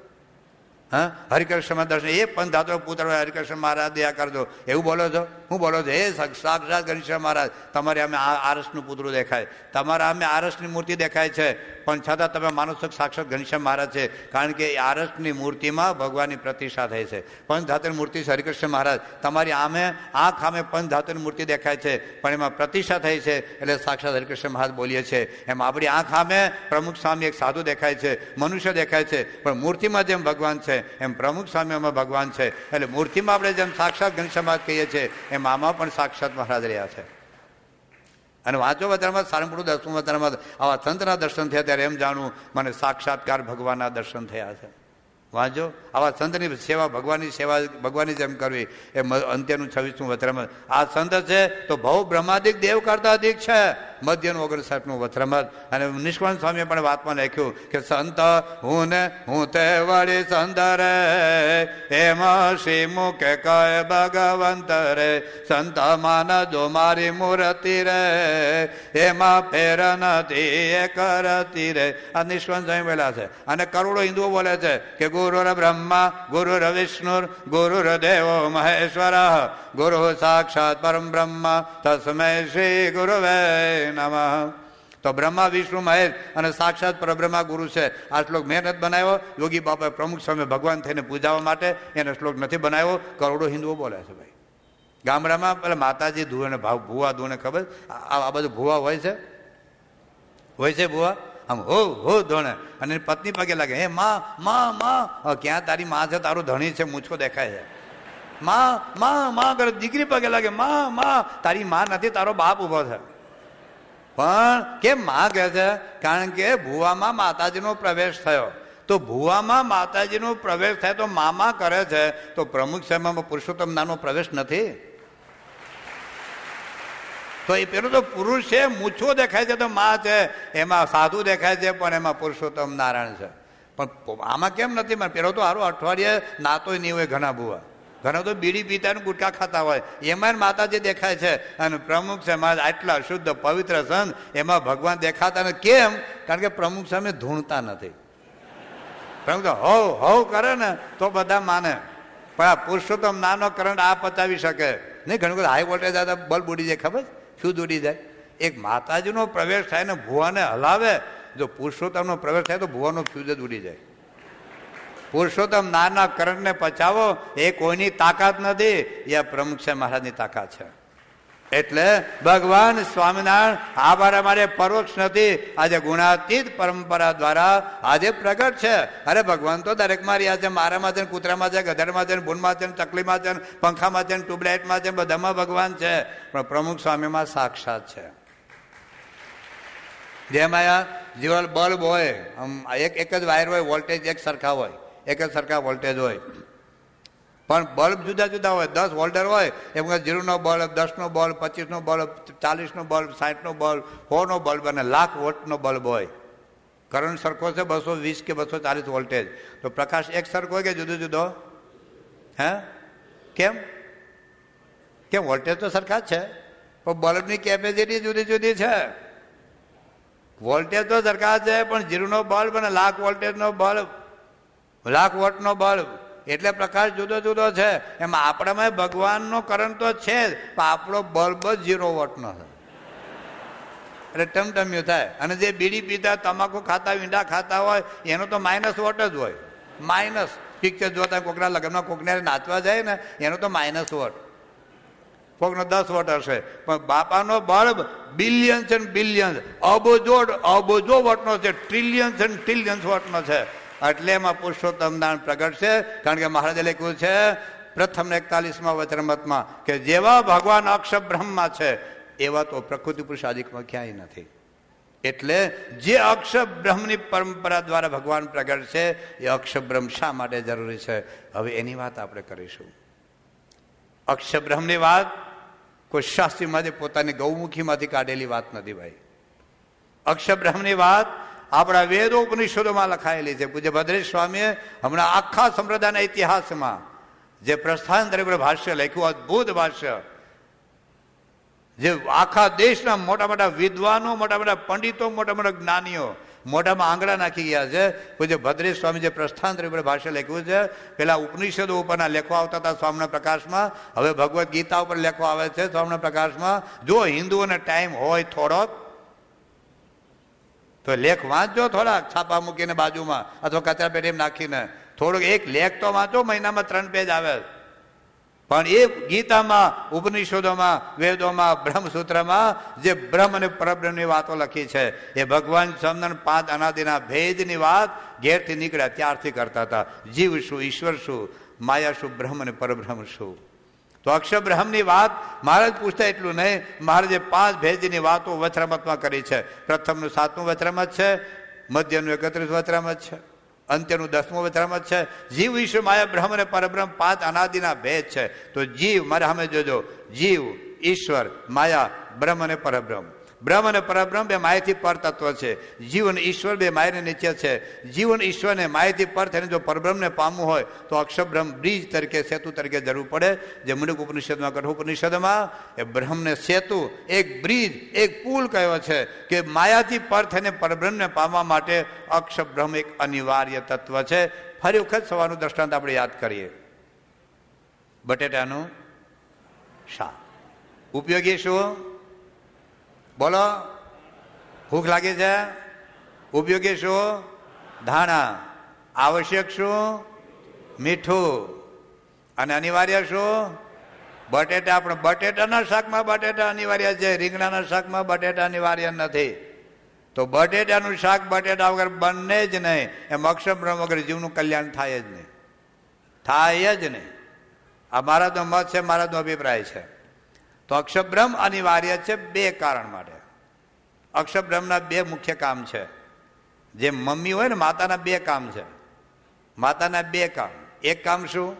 હા? હરિકૃષ્ણ દર્શન. એ પણ ધાતો પુત્ર હરિકૃષ્ણ મહારાજ, દયા કરજો. એવું બોલો છો? હું બોલો છો, હે સાક્ષાત ઘનશ્યામ મહારાજ, તમારે અમે આરસનું પુતળું દેખાય. તમારા અમે આરસની મૂર્તિ દેખાય છે. પણ છતાં તમે માનો છો સાક્ષાત ઘનશ્યામ મહારાજ છે, કારણ કે આરસની મૂર્તિમાં ભગવાનની પ્રતિષ્ઠા થઈ છે. પંચધાતુની મૂર્તિ છે હરિકૃષ્ણ મહારાજ. તમારી આમે આંખ આમે પંચધાતુની મૂર્તિ દેખાય છે, પણ એમાં પ્રતિષ્ઠા થઈ છે એટલે સાક્ષાત હરિકૃષ્ણ મહારાજ બોલીએ છીએ એમ આપણી આંખ આમે પ્રમુખ સ્વામી એક સાધુ દેખાય છે, મનુષ્ય દેખાય છે, પણ મૂર્તિમાં જેમ ભગવાન છે, એમ પ્રમુખ સ્વામીમાં ભગવાન છે. એટલે મૂર્તિમાં આપણે જેમ સાક્ષાત ઘનશ્યામ મહારાજ કહીએ છીએ, એમ આમાં પણ સાક્ષાત મહારાજ રહ્યા છે. અને વાંચો વચનમાં સારંગપુર દસમું વચનમાં આવા સંતના દર્શન થયા ત્યારે એમ જાણવું મને સાક્ષાત્કાર ભગવાનના દર્શન થયા છે. વાંચો. આવા સંતની સેવા, ભગવાનની સેવા, ભગવાનની જેમ કરવી, એ અંત્યનું છવ્વીસમું વચનમાં આ સંત છે તો ભવ બ્રહ્માદિક દેવ કરતા અધિક છે. મધ્યનું ઓગણસાઠનું વચરામત અને નિષ્કાંત સ્વામીએ પણ વાતમાં લખ્યું કે, સંત, હું ને હું તે વળી સંત રે, એમાં શ્રી મુખે કહે ભગવંત રે, સંત માન જો મારી મૂર્તિ રે, એમાં ફેર નથી એ કરતી રે. આ નિષ્કાંત સ્વામી બોલ્યા છે. અને કરોડો હિન્દુઓ બોલે છે કે ગુરુ બ્રહ્મા ગુરુ વિષ્ણુ ગુરુ દેવો મહેશ્વર, ગુરુ સાક્ષાત પરમ બ્રહ્મ તસ્મય શ્રી ગુરુવે નમઃ. તો બ્રહ્મા, વિષ્ણુ મહેશ અને સાક્ષાત પરબ્રહ્મા ગુરુ છે. આ શ્લોક મેં નથી બનાવ્યો. યોગી બાપા પ્રમુખ સ્વામી ભગવાન થઈને પૂજાવા માટે એને શ્લોક નથી બનાવ્યો. કરોડો હિન્દુઓ બોલે છે ભાઈ. ગામડામાં પેલા માતાજી ધુવે ભાવ, ભૂવા ધોને ખબર? આ બધું ભૂવા હોય છે? હોય છે ભુવા? આમ હો હો ધોણે. અને પત્ની પગે લાગે, હે, માં માં માં. ક્યાં તારી માં છે? તારું ધણી છે? મૂછો દેખાય છે. માં માં માં. કરે દીકરી પગે લાગે, માં માં. તારી માં નથી, તારો બાપ ઊભો છે. પણ કેમ માં કહે છે? કારણ કે ભુવામાં માતાજીનો પ્રવેશ થયો. તો ભુવામાં માતાજીનો પ્રવેશ થાય તો મામા કરે છે. તો પ્રમુખ સાહેબમાં પુરુષોત્તમ નાનો પ્રવેશ નથી. તો એ પેલું તો પુરુષ છે, મૂછો દેખાય છે તો માં છે. એમાં સાધુ દેખાય છે, પણ એમાં પુરુષોત્તમ નારાયણ છે. પણ આમાં કેમ નથી? પેલો તો સારું અઠવાડિયે નાતો નહીં હોય ઘણા બુવા. ઘણા તો બીડી પીતા ગુટકા ખાતા હોય. એમાં માતાજી દેખાય છે. અને પ્રમુખ છે આટલા શુદ્ધ, પવિત્ર સંત, એમાં ભગવાન દેખાતા નથી. કેમ? કારણ કે પ્રમુખ સામે ધૂણતા નથી. પ્રમુખ હવ હવ કરે ને, તો બધા માને. પણ આ પુરુષોત્તમ નાનો કરંટ આ પચાવી શકે. નહીં, ઘણું બધું હાઈ વોલ્ટેજ હતા બલ્બ ઉડી જાય, ખબર? શું ઉડી જાય? એક માતાજીનો પ્રવેશ થાય ને, ભુવાને હલાવે. જો પુરુષોત્તમનો પ્રવેશ થાય તો ભુવાનો ફ્યુઝ જ ઉડી જાય. પુરુષોત્તમ નાના કરણને પચાવો, એ કોઈની તાકાત નથી. એ પ્રમુખ છે, મહારાજની તાકાત છે. એટલે ભગવાન સ્વામિનારાયણ આ બાર અમારે પરોક્ષ નથી. આજે ગુણાતીત પરંપરા દ્વારા આજે પ્રગટ છે. અરે ભગવાન તો દરેકમાં રહ્યા છે. મારામાં છે કૂતરામાં છે ગધરમાં છે ભૂનમાં છે ચકલીમાં છે પંખામાં છે ટ્યુબલાઇટમાં છે બધામાં ભગવાન છે. પણ પ્રમુખ સ્વામીમાં સાક્ષાત છે. જેમાં જીવન બલ્બ હોય એક એક જ વાયર હોય, વોલ્ટેજ એક સરખા હોય. એક જ સરખા વોલ્ટેજ હોય. પણ બલ્બ જુદા જુદા હોય, દસ વોલ્ટર હોય, એમ કે જીરોનો બલ્બ દસનો બલ્બ પચીસનો બલ્બ ચાલીસનો બલ્બ સાઠનો બલ્બ સોનો બલ્બ અને લાખ વોટનો બલ્બ હોય. કરંટ સરખો છે બસો વીસ કે બસો ચાલીસ વોલ્ટેજ તો પ્રકાશ એક સરખો હોય કે જુદો જુદો? હે? કેમ? કેમ વોલ્ટેજ તો સરખા જ છે. પણ બલ્બની કેપેસિટી જુદી જુદી છે. વોલ્ટેજ તો સરખા છે, પણ જીરોનો બલ્બ અને લાખ વોલ્ટેજનો બલ્બ લાખ વોટનો બલ્બ એટલે પ્રકાશ જુદો જુદો છે. એમાં આપણામાં ભગવાનનો કરંટ તો છે જ, પણ આપણો બલ્બ જ ઝીરો વોટનો છે. એટલે ટમટમ્યું થાય. અને જે બીડી પીતા તમાકુ ખાતા વીંડા ખાતા હોય, એનો તો માઇનસ વોટ જ હોય. માઇનસ. પિક્ચર જોતા કોકના લગ્નમાં કોકને નાચવા જાય ને, એનો તો માઇનસ વોટ. કોકનો દસ વોટ હશે. પણ બાપાનો બલ્બ બિલિયન્સ એન્ડ બિલિયન્સ. અબોજો અબોજો વોટનો છે. ટ્રિલિયન્સ એન્ડ ટ્રિલિયન્સ વોટનો છે. એટલે એમાં પુરુષોત્તમ દાન પ્રગટ છે, કારણ કે મહારાજે લખ્યું છે. પ્રથમ એકતાલીસમાં વચનમતમાં કે જેવા ભગવાન અક્ષ બ્રહ્મમાં છે, એવા તો પ્રકૃતિ પુરુષ આદિકમાં ક્યાંય નથી. એટલે જે અક્ષ બ્રહ્મની પરંપરા દ્વારા ભગવાન પ્રગટ છે, એ અક્ષ બ્રહ્મ શા માટે જરૂરી છે? હવે એની વાત આપણે કરીશું. અક્ષ બ્રહ્મની વાત કોઈ શાસ્ત્રીમાંથી પોતાની ગૌમુખીમાંથી કાઢેલી વાત નથી ભાઈ. અક્ષબ્રહ્મની વાત આપણા વેદો ઉપનિષદોમાં લખાયેલી છે. પૂજ્ય ભદ્રેશ સ્વામીએ હમણાં આખા સંપ્રદાયના ઇતિહાસમાં જે પ્રસ્થાન તરીકે ભાષ્ય લખ્યું, અદ્ભુત ભાષ્ય, જે આખા દેશના મોટા મોટા વિદ્વાનો, મોટા મોટા પંડિતો, મોટા મોટા જ્ઞાનીઓ મોઢામાં આંગળા નાખી ગયા છે. પૂજ્ય ભદ્રેશ સ્વામી જે પ્રસ્થાન તરીકે ભાષ્ય લખ્યું છે, પેલા ઉપનિષદો ઉપરના લેખો આવતા હતા સ્વામના પ્રકાશમાં, હવે ભગવદ્ ગીતા ઉપર લેખો આવે છે સ્વામના પ્રકાશમાં. જો હિન્દુઓને ટાઈમ હોય થોડોક તો લેખ વાંચજો થોડાક છાપા મૂકીને બાજુમાં, અથવા કચરા પેટી નાખીને. થોડુંક એક લેખ તો વાંચો, મહિનામાં ત્રણ પેજ આવે. પણ એ ગીતામાં, ઉપનિષદોમાં, વેદોમાં, બ્રહ્મસૂત્રમાં જે બ્રહ્મ અને પરબ્રહ્મની વાતો લખી છે, એ ભગવાન ચંદન પાંચ અનાદિના ભેદની વાત ઘેરથી નીકળ્યા, ત્યારથી કરતા હતા. જીવ શું, ઈશ્વર શું, માયા શું, બ્રહ્મ અને પરબ્રહ્મ શું? તો અક્ષરબ્રહ્મની વાત મહારાજ પૂછતા એટલું નહીં. મહારાજે પાંચ ભેજની વાતો વચરામતમાં કરી છે. પ્રથમનું સાતમું વચરામત છે, મધ્યનું એકત્રીસ વચરામત છે, અંત્યનું દસમું વચરામત છે. જીવ વિશ્વ માયા બ્રહ્મ અને પરબ્રહ્મ પાંચ અનાદિના ભેદ છે. તો જીવ મારે સામે જોજો. જીવ, ઈશ્વર, માયા, બ્રહ્મ અને પરબ્રહ્મ. બ્રહ્મ અને પરબ્રહ્મ બે માયાથી પર તત્વ છે. જીવન ઈશ્વર બે માયાને નીચે છે. જીવન ઈશ્વરને માયાથી પર થઈને જો પરબ્રહ્મને પામવું હોય, તો અક્ષબ્રહ્મ બ્રિજ તરીકે, સેતુ તરીકે જરૂર પડે. જે મુંડક ઉપનિષદમાં કઠ ઉપનિષદમાં, એ બ્રહ્મને સેતુ, એક બ્રિજ, એક પુલ કહેવો છે કે માયાથી પર થઈને પરબ્રહ્મને પામવા માટે અક્ષબ્રહ્મ એક અનિવાર્ય તત્વ છે. ફરી વખત સવારનું દ્રષ્ટાંત આપણે યાદ કરીએ. બટેટાનું શા ઉપયોગી શું? બોલો, ભૂખ લાગી છે? ઉપયોગી શું? ધાણા. આવશ્યક શું? મીઠું. અને અનિવાર્ય શું? બટેટા. આપણે બટેટાના શાકમાં બટેટા અનિવાર્ય છે. રીંગણાના શાકમાં બટેટા અનિવાર્ય નથી. તો બટેટાનું શાક બટેટા વગર બંને જ નહીં. એમ અક્ષરબ્રહ્મ વગર જીવનું કલ્યાણ થાય જ નહીં. થાય જ નહીં. આ મારા તો મત છે, મારા તો અભિપ્રાય છે. તો અક્ષરબ્રહ્મ અનિવાર્ય છે બે કારણ માટે. અક્ષરબ્રહ્મના બે મુખ્ય કામ છે. જે મમ્મી હોય ને માતાના બે કામ છે. માતાના બે કામ. એક કામ શું?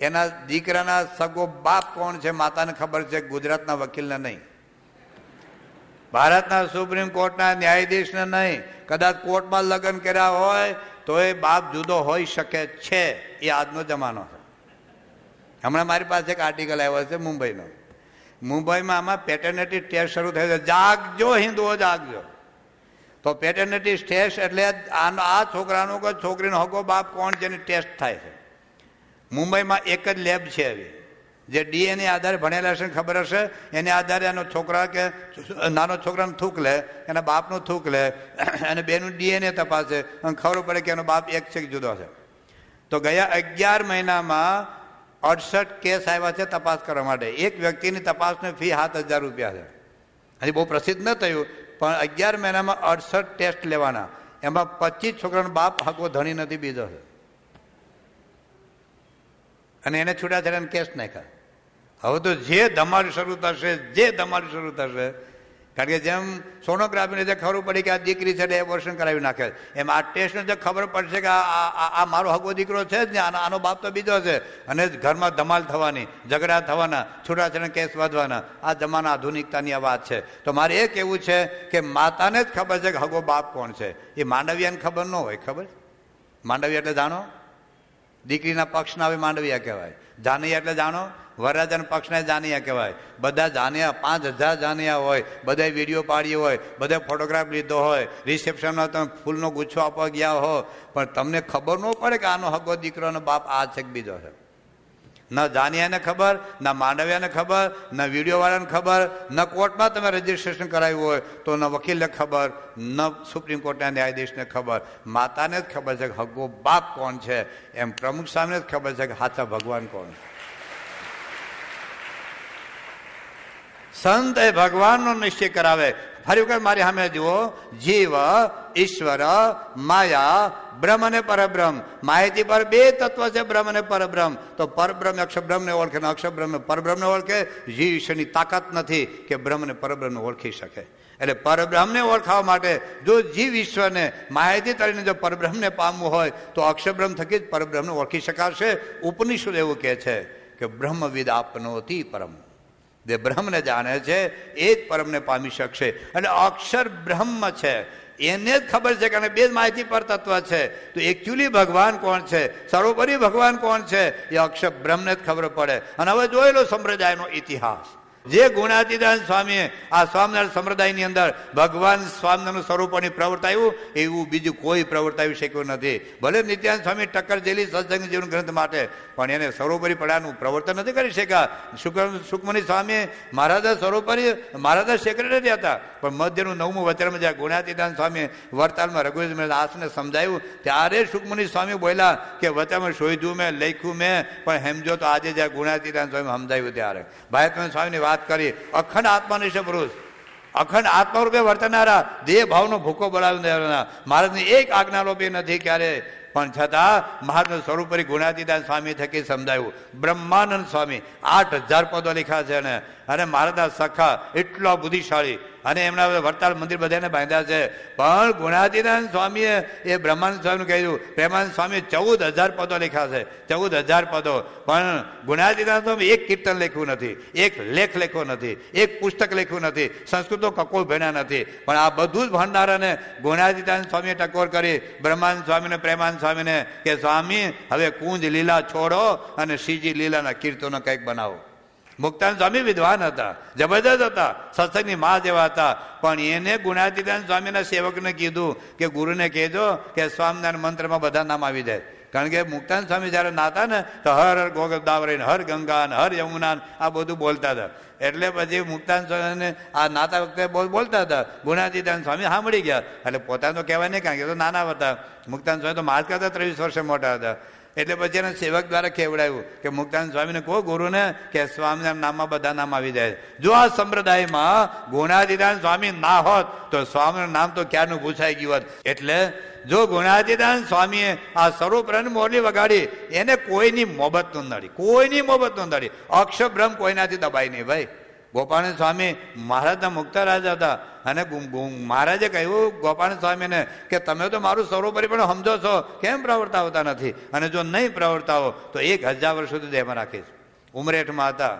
એના દીકરાના સગો બાપ કોણ છે માતાને ખબર છે? ગુજરાતના વકીલને નહીં. ભારતના સુપ્રીમ કોર્ટના ન્યાયાધીશને નહીં. કદાચ કોર્ટમાં લગ્ન કર્યા હોય તો એ બાપ જુદો હોઈ શકે છે. એ આજનો જમાનો છે. હમણાં મારી પાસે એક આર્ટિકલ આવ્યો છે મુંબઈનો. મુંબઈમાં આમાં પેટર્નિટી ટેસ્ટ શરૂ થયો છે. જાગજો હિન્દુઓ, જાગજો. તો પેટર્નિટી ટેસ્ટ એટલે આ છોકરાનો કે છોકરીનો હકો બાપ કોણ જેની ટેસ્ટ થાય છે. મુંબઈમાં એક જ લેબ છે એવી. જે ડીએનએ આધારે ભણેલા હશે ખબર હશે? એને આધારે એનો છોકરા કે નાનો છોકરાનું થૂક લે, એના બાપનું થૂક લે, અને બેનું ડીએનએ તપાસે, અને ખબર પડે કે એનો બાપ એક છે જુદો છે. તો ગયા અગિયાર મહિનામાં અડસઠ કેસ આવ્યા છે તપાસ કરવા માટે. એક વ્યક્તિની તપાસની ફી સાત હજાર રૂપિયા છે. હજી બહુ પ્રસિદ્ધ ન થયું, પણ અગિયાર મહિનામાં અડસઠ ટેસ્ટ લેવાના. એમાં પચીસ છોકરાનો બાપ હકો ધણી નથી, બીજો છે. અને એને છૂટાછેડાને કેસ નાખ્યા. હવે તો જે ધમાલ શરૂ થશે, જે ધમાલ શરૂ થશે કારણ કે જેમ સોનોગ્રાફીને જે ખબર પડી કે આ દીકરી છે એટલે એબોર્શન કરાવી નાખે એમ આ ટેસ્ટને જે ખબર પડશે કે આ મારો હગો દીકરો છે જ ને, આનો બાપ તો બીજો છે. અને ઘરમાં ધમાલ થવાની, ઝઘડા થવાના, છૂટાછેડા કેસ વધવાના, આ જમાના આધુનિકતાની આ વાત છે. તો મારે એ કહેવું છે કે માતાને જ ખબર છે કે હગો બાપ કોણ છે. એ માંડવિયાને ખબર ન હોય, ખબર? માંડવિયા એટલે જાણો? દીકરીના પક્ષના આવે માંડવિયા કહેવાય. જાનૈયા એટલે જાણો? વરરાજન પક્ષને જાણ્યા કહેવાય. બધા જાણ્યા પાંચ હજાર જાણ્યા હોય બધા વીડિયો પાડ્યો હોય, બધા ફોટોગ્રાફ લીધો હોય રિસેપ્શનમાં તમે ફૂલનો ગુચ્છો આપવા ગયા હો, પણ તમને ખબર ન પડે કે આનો હગો દીકરોનો બાપ આ છે કે બીજો છે. ન જાનિયાને ખબર, ન માંડવ્યાને ખબર, ન વિડીયોવાળાને ખબર, ન કોર્ટમાં તમે રજીસ્ટ્રેશન કરાવ્યું હોય, તો ન વકીલને ખબર, ન સુપ્રીમ કોર્ટના ન્યાયાધીશને ખબર. માતાને જ ખબર છે કે હગો બાપ કોણ છે. એમ પ્રમુખ સામે જ ખબર છે કે હાથા ભગવાન કોણ છે. સંત એ ભગવાનનો નિશ્ચય કરાવે. ફરી વખત મારી સામે જુઓ. જીવ, ઈશ્વર, માયા, બ્રહ્મ અને પરબ્રહ્મ. માહિતી પર બે તત્વ છે બ્રહ્મ અને પરબ્રહ્મ. તો પરબ્રહ્મ અક્ષરબ્રહ્મને ઓળખે અક્ષબ્રહ્મ પરબ્રહ્મને ઓળખે? જીવ ઈશ્વરની તાકાત નથી કે બ્રહ્મ અને પરબ્રહ્મને ઓળખી શકે. એટલે પરબ્રહ્મને ઓળખાવા માટે જો જીવ, ઈશ્વરને માહિતી તરીને જો પરબ્રહ્મને પામવું હોય, તો અક્ષબ્રહ્મ થકી જ પરબ્રહ્મને ઓળખી શકાશે. ઉપનિષદ એવું કહે છે કે બ્રહ્મવિદ આપનોતી પરમ. જે બ્રહ્મને જાણે છે, એ જ પરમને પામી શકશે. અને અક્ષર બ્રહ્મ છે. એને જ ખબર છે કે બે માહિતી પર તત્વ છે. તો એકચ્યુઅલી ભગવાન કોણ છે? સર્વોપરી ભગવાન કોણ છે? એ અક્ષર બ્રહ્મને જ ખબર પડે. અને હવે જોયેલો સંપ્રદાયનો ઇતિહાસ. જે ગુણાતીદાન સ્વામીએ આ સ્વામિનારાયણ સંપ્રદાયની અંદર ભગવાન સ્વામિનારાયણ સ્વરૂપોની પ્રવર્તાયું એવું બીજું કોઈ પ્રવર્તાવી શક્યું નથી. ભલે નિત્યાનંદ સ્વામી ટક્કર જેલી સત્સંગ જીવન ગ્રંથ માટે, પણ એને સરોપરી પડાનું પ્રવર્તન નથી કરી શક્યા. શુક્ર, સુખમની સ્વામી મહારાજા સ્વરૂપરી, મહારાજા સેક્રેટરી હતા, પણ મધ્યનું નવમું વચનમાં જ્યાં ગુણાતીદાન સ્વામી વર્તાલમાં રઘુવીર આસને સમજાયું, ત્યારે સુખમની સ્વામી બોલ્યા કે વચનમાં શોધ્યું મેં, લખ્યું મેં, પણ હેમજો તો આજે જ્યાં ગુણાતીદાન સ્વામી સમજાયું ત્યારે. ભાઈ સ્વામીની વાત કરી અખંડ આત્માનિષ્ઠ પુરુષ. અખંડ આત્મરૂપે વર્તનારા દેહ ભાવનો ભૂકો બળાવી દેવાના મહારાજની એક આજ્ઞાલોપી નથી ક્યારે. પણ છતાં મહારાજ સ્વરૂપરી ગુણાતીદાન સ્વામી થકી સમજાયું. બ્રહ્માનંદ સ્વામી, આઠ હજાર પદો લખ્યા છે અને મહારાજના સખા એટલો બુદ્ધિશાળી. અને એમના વડતાલ મંદિર બધાને બાંધ્યા છે. પણ ગુણાતીનાથ સ્વામીએ એ બ્રહ્માનંદ સ્વામીનું કહ્યું પ્રેમાનંદ સ્વામી ચૌદ હજાર પદો લખ્યા છે, ચૌદ હજાર પદો. પણ ગુણાતીનાથ સ્વામી એક કીર્તન લખ્યું નથી, એક લેખ લખ્યો નથી, એક પુસ્તક લખ્યું નથી, સંસ્કૃતો કકો ભણ્યા નથી. પણ આ બધું જ ભણનારાને ગુણાતીનાથ સ્વામીએ ટકોર કરી, બ્રહ્માનંદ સ્વામીને, પ્રેમાનંદ સ્વામીને કે, સ્વામી, હવે કુંજ લીલા છોડો અને શ્રીજી લીલાના કીર્તનો કંઈક બનાવો. મુક્તાન સ્વામી વિદ્વાન હતા, જબરદસ્ત હતા, સત્સંગની મા જેવા હતા. પણ એને ગુણાતીતાન સ્વામીના સેવકને કીધું કે, ગુરુને કહેજો કે સ્વામિનારાયણ મંત્રમાં બધા નામ આવી જાય. કારણ કે મુક્તાન સ્વામી જ્યારે નાતા ને, તો હર હર ગોગદાવરી હર ગંગા હર યમુના આ બધું બોલતા હતા. એટલે પછી મુક્તાન સ્વામીને આ નાતા વખતે બોલતા હતા. ગુણાતીતાન સ્વામી સાંભળી ગયા. એટલે પોતાનું કહેવાય નહીં, કારણ કે તો નાના હતા. મુક્તાન સ્વામી તો માર્ચ કરતા ત્રેવીસ વર્ષે મોટા હતા. એટલે પછી એના સેવક દ્વારા કેવડાવ્યું કે મુક્તાન સ્વામીને કહો, ગુરુને, કે સ્વામીના નામમાં બધા નામ આવી જાય. જો આ સંપ્રદાયમાં ગુણાદિદાન સ્વામી ના હોત, તો સ્વામીનું નામ તો ક્યારનું પૂછાઈ ગયું હોત? એટલે જો ગુણાદિદાન સ્વામીએ આ સ્વરૂપ મોરલી વગાડી, એને કોઈની મોહબત નડી, કોઈની મોહબત નડી. અક્ષભ્રમ કોઈનાથી દબાઈ નહીં, ભાઈ. ગોપાલ સ્વામી મહારાજના મુક્ત રાજા હતા. અને મહારાજે કહ્યું, ગોપાલ સ્વામીને કે તમે તો મારું સ્વરૂપ પણ સમજો છો, કેમ પ્રવર્તા હોતા નથી? અને જો નહીં પ્રવર્તાવો તો એક હજાર વર્ષ સુધી દેહમાં રાખીશ. ઉમરેઠમાં હતા.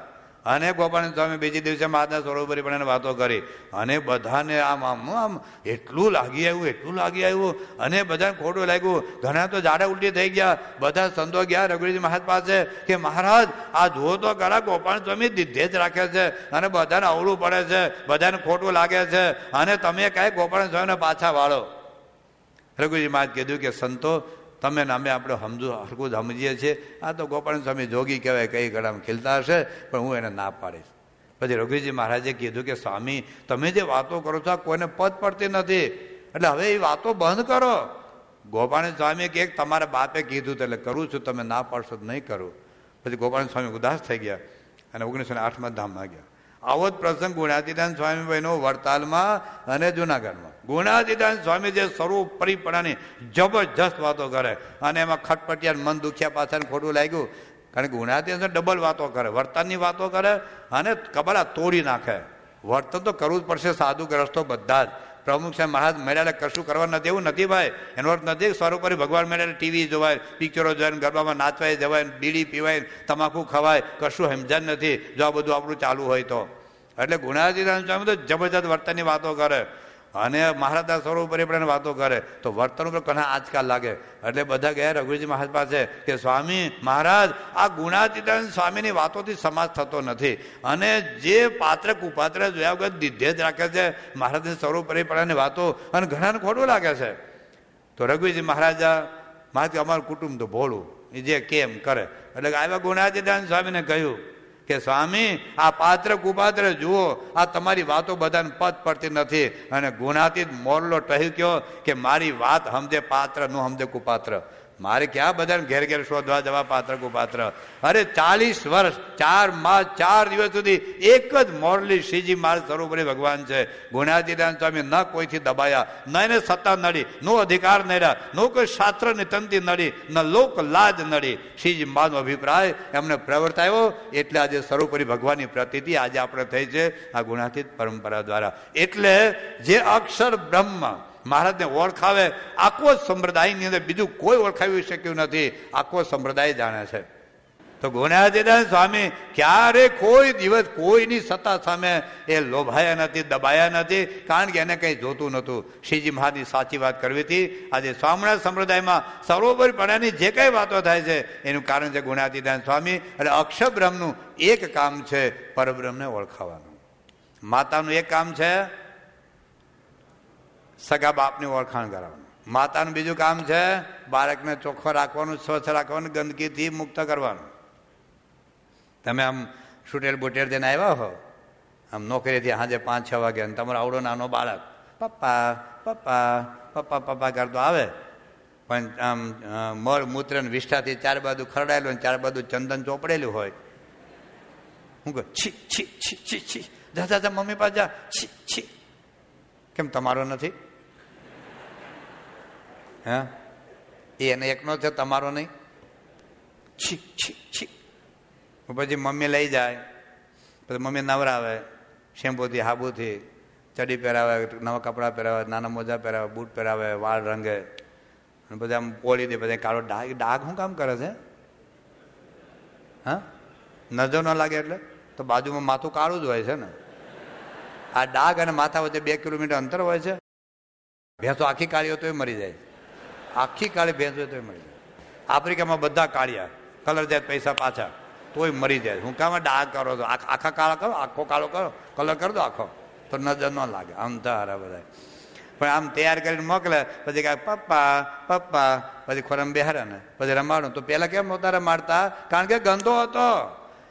અને ગોપાલ સ્વામી બીજી દિવસે માતા સરોવરી પણ વાતો કરી. અને બધાને આમ આમ આમ એટલું લાગી આવ્યું, એટલું લાગી આવ્યું. અને બધાને ખોટું લાગ્યું. ઘણા તો ઝાડા ઉલટી થઈ ગયા. બધા સંતો ગયા રઘુજી મહારાજ પાસે કે, મહારાજ, આ જુઓ તો ખરા ગોપાલ સ્વામી દીધે જ રાખે છે. અને બધાને અવળું પડે છે. બધાને ખોટું લાગે છે. અને તમે કાંઈ ગોપાલ સ્વામીને પાછા વાળો. રઘુજી મહારાજ કીધું કે, સંતો તમે ને અમે આપણે સમજુ હરકું સમજીએ છીએ. આ તો ગોપાલ સ્વામી જોગી કહેવાય, કઈ ગળામાં ખીલતા હશે, પણ હું એને ના પાડીશ. પછી રઘુજી મહારાજે કીધું કે, સ્વામી, તમે જે વાતો કરો છો કોઈને પદ પડતી નથી. એટલે હવે એ વાતો બંધ કરો. ગોપાલ સ્વામી કે તમારા બાપે કીધું એટલે કરું છું, તમે ના પાડશો તો નહીં કરું. પછી ગોપાલ સ્વામી ઉદાસ થઈ ગયા અને ઓગણીસો ને આઠમાં ધામમાં ગયા. આવો જ પ્રસંગ ગુણાતીતાન સ્વામીભાઈનો વડતાલમાં અને જુનાગઢમાં. ગુણાતીતાન સ્વામી જે સ્વરૂપ પરિપણાની જબરજસ્ત વાતો કરે અને એમાં ખટપટિયા મન દુખ્યા પાછળ ખોટું લાગ્યું, કારણ કે ગુણાતીતાન ડબલ વાતો કરે વર્તનની વાતો કરે અને કબરા તોડી નાખે. વર્તન તો કરવું જ પડશે, સાધુ ગ્રસ્તો બધા જ. પ્રમુખ સાહેબ મહારાજ મળ્યા કશું કરવા નથી એવું નથી ભાઈ. એનો અર્થ નથી સ્વરૂપરી ભગવાન મળ્યા ટીવી જોવાય પિક્ચરો જોવાય ગરબામાં નાચવાય, જવાય બીડી પીવાય તમાકુ ખવાય, કશું સમજણ નથી. જો આ બધું આપણું ચાલુ હોય તો. એટલે ગુણાતીતાન સ્વામી તો જબરજસ્ત વર્તનની વાતો કરે. અને મહારાજના સ્વરૂપ ઉપર વાતો કરે. તો વર્તન ઉપર કના આજકાલ લાગે. એટલે બધા ગયા રઘુજી મહારાજ પાસે કે, સ્વામી, મહારાજ, આ ગુણાતીતાન સ્વામીની વાતોથી સમાજ થતો નથી. અને જે પાત્ર કુપાત્ર જોયા વગર દીધે જ રાખે છે, મહારાજની સ્વરૂપ પરિપ્રણાની વાતો અને ઘણાને ખોટું લાગે છે. તો રઘુજી મહારાજા મહારાજ અમારું કુટુંબ તો ભોળું. એ જે કેમ કરે? એટલે આવ્યા ગુણાતીતાન સ્વામીને કહ્યું કે, સ્વામી, આ પાત્ર કુપાત્ર જુઓ, આ તમારી વાતો બધાને પદ પડતી નથી. અને ગુણાતીત મોરલો ટહી ગયો કે, મારી વાત સમજે પાત્રનું સમજે કુપાત્ર. મારે ક્યાં બધાને ઘેર ઘેર શોધવા જવા પાત્ર કુપાત્ર અરે ચાલીસ વર્ષ, ચાર માસ, ચાર દિવસ સુધી એક જ મોરલી શ્રીજી માર સ્વરૂપે ભગવાન છે. ગુણાદિદાન સ્વામી ન કોઈથી દબાયા, ન એને સત્તા નડી, નો અધિકાર નડ્યા, નો કોઈ શાસ્ત્ર તંતી નડી, ન લોક લાજ નડી. શ્રીજી માનો અભિપ્રાય એમને પ્રવર્તાયો, એટલે આજે સ્વરૂપરી ભગવાનની પ્રતિતિ આજે આપણે થઈ છે આ ગુણાતીત પરંપરા દ્વારા. એટલે જે અક્ષર બ્રહ્મ મહારાજને ઓળખાવે, આખો સંપ્રદાયની અંદર બીજું કોઈ ઓળખાવી શક્યું નથી. આખો સંપ્રદાય જાણે છે. તો ગુણાતીદાન સ્વામી, ક્યારે કોઈ દિવસ કોઈની સત્તા સામે એ લોભાયા નથી, દબાયા નથી? કારણ કે એને કંઈ જોતું નહોતું. શ્રીજી મહારાજની સાચી વાત કરવી હતી. આજે સ્વામિનારાયણ સંપ્રદાયમાં સર્વોપરીપણાની જે કંઈ વાતો થાય છે, એનું કારણ છે ગુણાતીદાન સ્વામી. એટલે અક્ષબ્રહ્મનું એક કામ છે, પરબ્રહ્મને ઓળખાવાનું. માતાનું એક કામ છે સગા બાપની ઓળખાણ કરાવવાનું. માતાનું બીજું કામ છે, બાળકને ચોખ્ખો રાખવાનું, સ્વચ્છ રાખવાનું, ગંદકીથી મુક્ત કરવાનું. તમે આમ છૂટેલ બુટેલ જઈને આવ્યા હો, આમ નોકરીથી સાંજે પાંચ છ વાગે અને તમારો આવડો નાનો બાળક, પપ્પા પપ્પા પપ્પા પપ્પા કરતો આવે, પણ આમ મળ, મૂત્ર વિષ્ઠાથી ચાર બાજુ ખરડાયેલું ચાર બાજુ ચંદન ચોપડેલું હોય. હું કહું, છી છી છી છી છી. જા જા મમ્મી પાછા છી છી. કેમ, તમારો નથી? હા? એને એકનો છે તમારો નહીં? છીક છીક છીક. પછી મમ્મી લઈ જાય. પછી મમ્મી નવરાવે, શેમ્પૂથી, હાબુથી, ચડી પહેરાવે, નવા કપડાં પહેરાવે, નાના મોજા પહેરાવે, બૂટ પહેરાવે, વાળ રંગે. અને બધા આમ પોળી દે, બધા કાળો ડાઘ. ડાઘ શું કામ કરે છે? હા? નજર ન લાગે એટલે? તો બાજુમાં માથું કાળું જ હોય છે ને. આ ડાઘ અને માથા વચ્ચે બે કિલોમીટર અંતર હોય છે. ભેંસો આખી કાળી હોય તો એ મરી જાય. આખી કાળી ભેંસ હોય તોય મળી જાય. આફ્રિકામાં બધા કાળિયા, કલર જાય પૈસા પાછા, તોય મરી જાય. હું કામ ડાઘ કરો તો આખા કાળા કરો? આખો કાળો કરો? કલર કરી દો આખો. તો નજર ન લાગે. આમ તો હારા બધા. પણ આમ તૈયાર કરીને મોકલે, પછી કાંઈ પપ્પા પપ્પા, પછી ખોરામ બેહારે ને, પછી રમાડું. તો પહેલાં કેમ નહોતા રમાડતા? કારણ કે ગંદો હતો.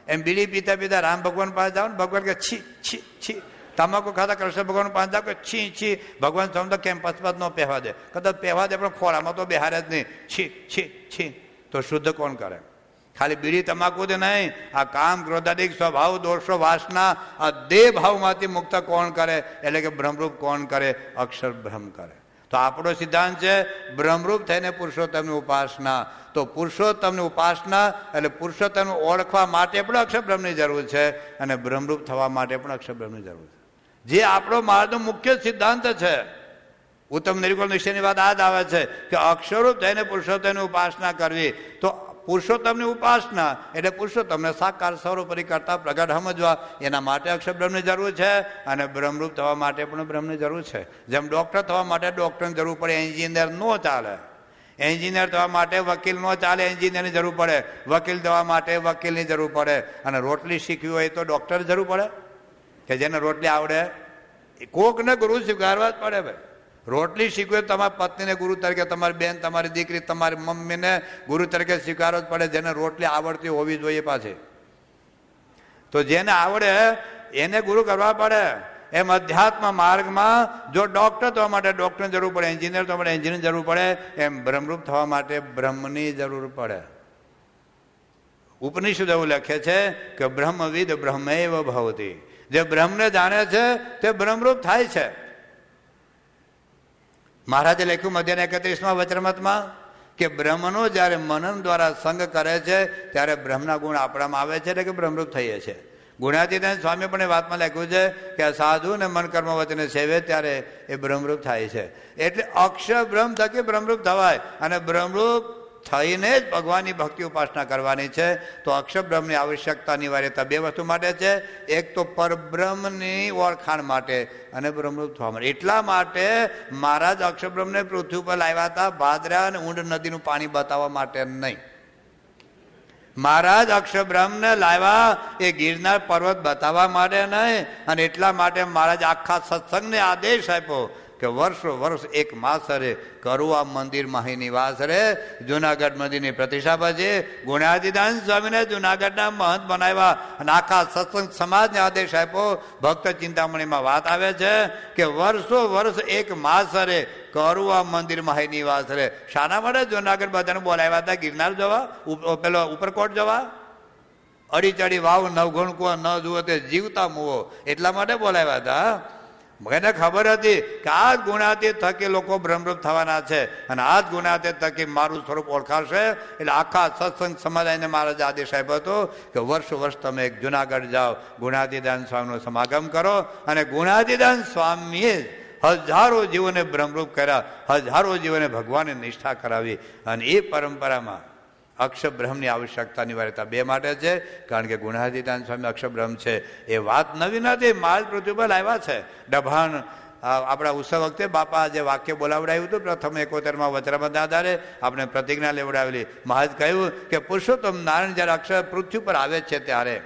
એમ બીડી પીતા પીતા રામ ભગવાન પાસે જાઓ ને, ભગવાન કે છી છી છી. તમાકુ ખાતા કૃષ્ણ ભગવાન જાઓ કે છી છી, ભગવાન સમજો કેમ પસપત ન પહેવા દે? કદાચ પહેવા દે, પણ ખોરામાં તો બેહારે જ નહીં. છી છી છી. તો શુદ્ધ કોણ કરે? ખાલી બીડી તમાકુ જ નહીં. આ કામ, ક્રોધાદિક સ્વભાવ, દોષો, વાસના, આ દેહ ભાવમાંથી મુક્ત કોણ કરે? એટલે કે બ્રહ્મરૂપ કોણ કરે? અક્ષર બ્રહ્મ કરે. તો આપણો સિદ્ધાંત છે, બ્રહ્મરૂપ થઈને પુરુષોત્તમની ઉપાસના. તો પુરુષોત્તમની ઉપાસના એટલે પુરુષોત્તમ ઓળખવા માટે પણ અક્ષર બ્રહ્મની જરૂર છે અને બ્રહ્મરૂપ થવા માટે પણ અક્ષર બ્રહ્મની જરૂર છે. જે આપણો માર્ગનો મુખ્ય સિદ્ધાંત છે. ઉત્તમ નિર્ગુણ નિશ્ચયની વાત આ જ આવે છે કે અક્ષરૂપ થઈને પુરુષોત્તમની ઉપાસના કરવી. તો પુરુષોત્તમની ઉપાસના એટલે પુરુષોત્તમને સાકાર સર્વોપરી કરતા પ્રગટ સમજવા. એના માટે અક્ષર બ્રહ્મની જરૂર છે અને બ્રહ્મરૂપ થવા માટે પણ બ્રહ્મની જરૂર છે. જેમ ડૉક્ટર થવા માટે ડૉક્ટરની જરૂર પડે, એન્જિનિયર ન ચાલે. એન્જિનિયર થવા માટે વકીલ ન ચાલે, એન્જિનિયરની જરૂર પડે. વકીલ થવા માટે વકીલની જરૂર પડે. અને રોટલી શીખવી હોય તો ડૉક્ટર જરૂર પડે. કે જેને રોટલી આવડે કોકને ગુરુ સ્વીકારવા જ પડે ભાઈ. રોટલી શીખવે તમારી પત્નીને ગુરુ તરીકે, તમારી બેન, તમારી દીકરી, તમારી મમ્મીને ગુરુ તરીકે સ્વીકારવો જ પડે, જેને રોટલી આવડતી હોવી જોઈએ પાછી. તો જેને આવડે, એને ગુરુ કરવા પડે. એમ અધ્યાત્મ માર્ગમાં જો ડૉક્ટર થવા માટે ડૉક્ટરની જરૂર પડે, એન્જિનિયર થવા માટે એન્જિનિયર જરૂર પડે, એમ બ્રહ્મરૂપ થવા માટે બ્રહ્મની જરૂર પડે. ઉપનિષદ એવું લખે છે કે બ્રહ્મવિદ બ્રહ્મૈવ ભવતી. જે બ્રહ્મને જાણે છે, તે બ્રહ્મરૂપ થાય છે. મહારાજે લખ્યું મધ્યના એકત્રીસમાં વચરમતમાં કે બ્રહ્મનો જ્યારે મનન દ્વારા સંગ કરે છે, ત્યારે બ્રહ્મના ગુણ આપણામાં આવે છે એટલે કે બ્રહ્મરૂપ થઈએ છે. ગુણાતીતાન સ્વામી પણ એ વાતમાં લખ્યું છે કે સાધુ ને મન કર્મ વચને સેવે ત્યારે એ બ્રહ્મરૂપ થાય છે. એટલે અક્ષર બ્રહ્મ થકી બ્રહ્મરૂપ થવાય અને બ્રહ્મરૂપ થઈને જ ભગવાનની ભક્તિ ઉપાસના કરવાની છે. તો અક્ષરબ્રહ્મની આવશ્યકતા અનિવાર્યતા બે વસ્તુ માટે છે. એક તો પરબ્રહ્મની ઓળખાણ માટે અને બ્રહ્મરૂપ થવા માટે. એટલા માટે મહારાજ અક્ષરબ્રહ્મને પૃથ્વી પર લાવ્યા હતા ભાદરા અને ઊંડ નદીનું પાણી બતાવવા માટે નહીં. મહારાજ અક્ષરબ્રહ્મને લાવ્યા એ ગિરનાર પર્વત બતાવવા માટે નહીં અને એટલા માટે મહારાજ આખા સત્સંગને આદેશ આપ્યો કે વર્ષો વર્ષ એક માસ રે કરુઆ મંદિરમાં અહીં નિવાસ રે જુનાગઢ મંદિરની પ્રતિષ્ઠા પછી ગુણાદિદાન સ્વામીને જુનાગઢના મહંત બનાવ્યા અને આખા સત્સંગ સમાજને આદેશ આપ્યો. ભક્ત ચિંતામણીમાં વાત આવે છે કે વર્ષો વર્ષ એક માસ રે કરુઆ મંદિરમાં અહીં નિવાસ રે શાના માટે જુનાગઢ બધાને બોલાવ્યા હતા, ગિરનાર જવા પેલો ઉપરકોટ જવા. અડી ચડી વાવ નવગુણ કો ન જુઓ તે જીવતા મુવો. એટલા માટે બોલાવ્યા હતા. મને ખબર હતી કે આ જ ગુણાતી થકી લોકો ભ્રમરૂપ થવાના છે અને આ જ ગુણાતી થકી મારું સ્વરૂપ ઓળખાશે. એટલે આખા સત્સંગ સમુદાયને મહારાજ આદેશ આપ્યો હતો કે વર્ષ વર્ષ તમે એક જુનાગઢ જાઓ, ગુણાતીદાન સ્વામીનો સમાગમ કરો અને ગુણાતીદાન સ્વામીએ હજારો જીવોને ભ્રમરૂપ કર્યા, હજારો જીવોને ભગવાનની નિષ્ઠા કરાવી અને એ પરંપરામાં અક્ષર બ્રહ્મની આવશ્યકતા નિવાર્યતા બે માટે છે, કારણ કે ગુણાતીતાન સ્વામી અક્ષબ્રહ્મ છે. એ વાત નવી નથી, માલ પૃથ્વી આવ્યા છે. ડભાણ આપણા ઉત્સવ વખતે બાપા જે વાક્ય બોલાવડાવ્યું હતું, પ્રથમ એકોતેરમાં વચરાબંધ આધારે આપણે પ્રતિજ્ઞા લેવડાવેલી. મહાજ કહ્યું કે, પુરુષોત્તમ નારાયણ જ્યારે અક્ષર પૃથ્વી પર આવે છે ત્યારે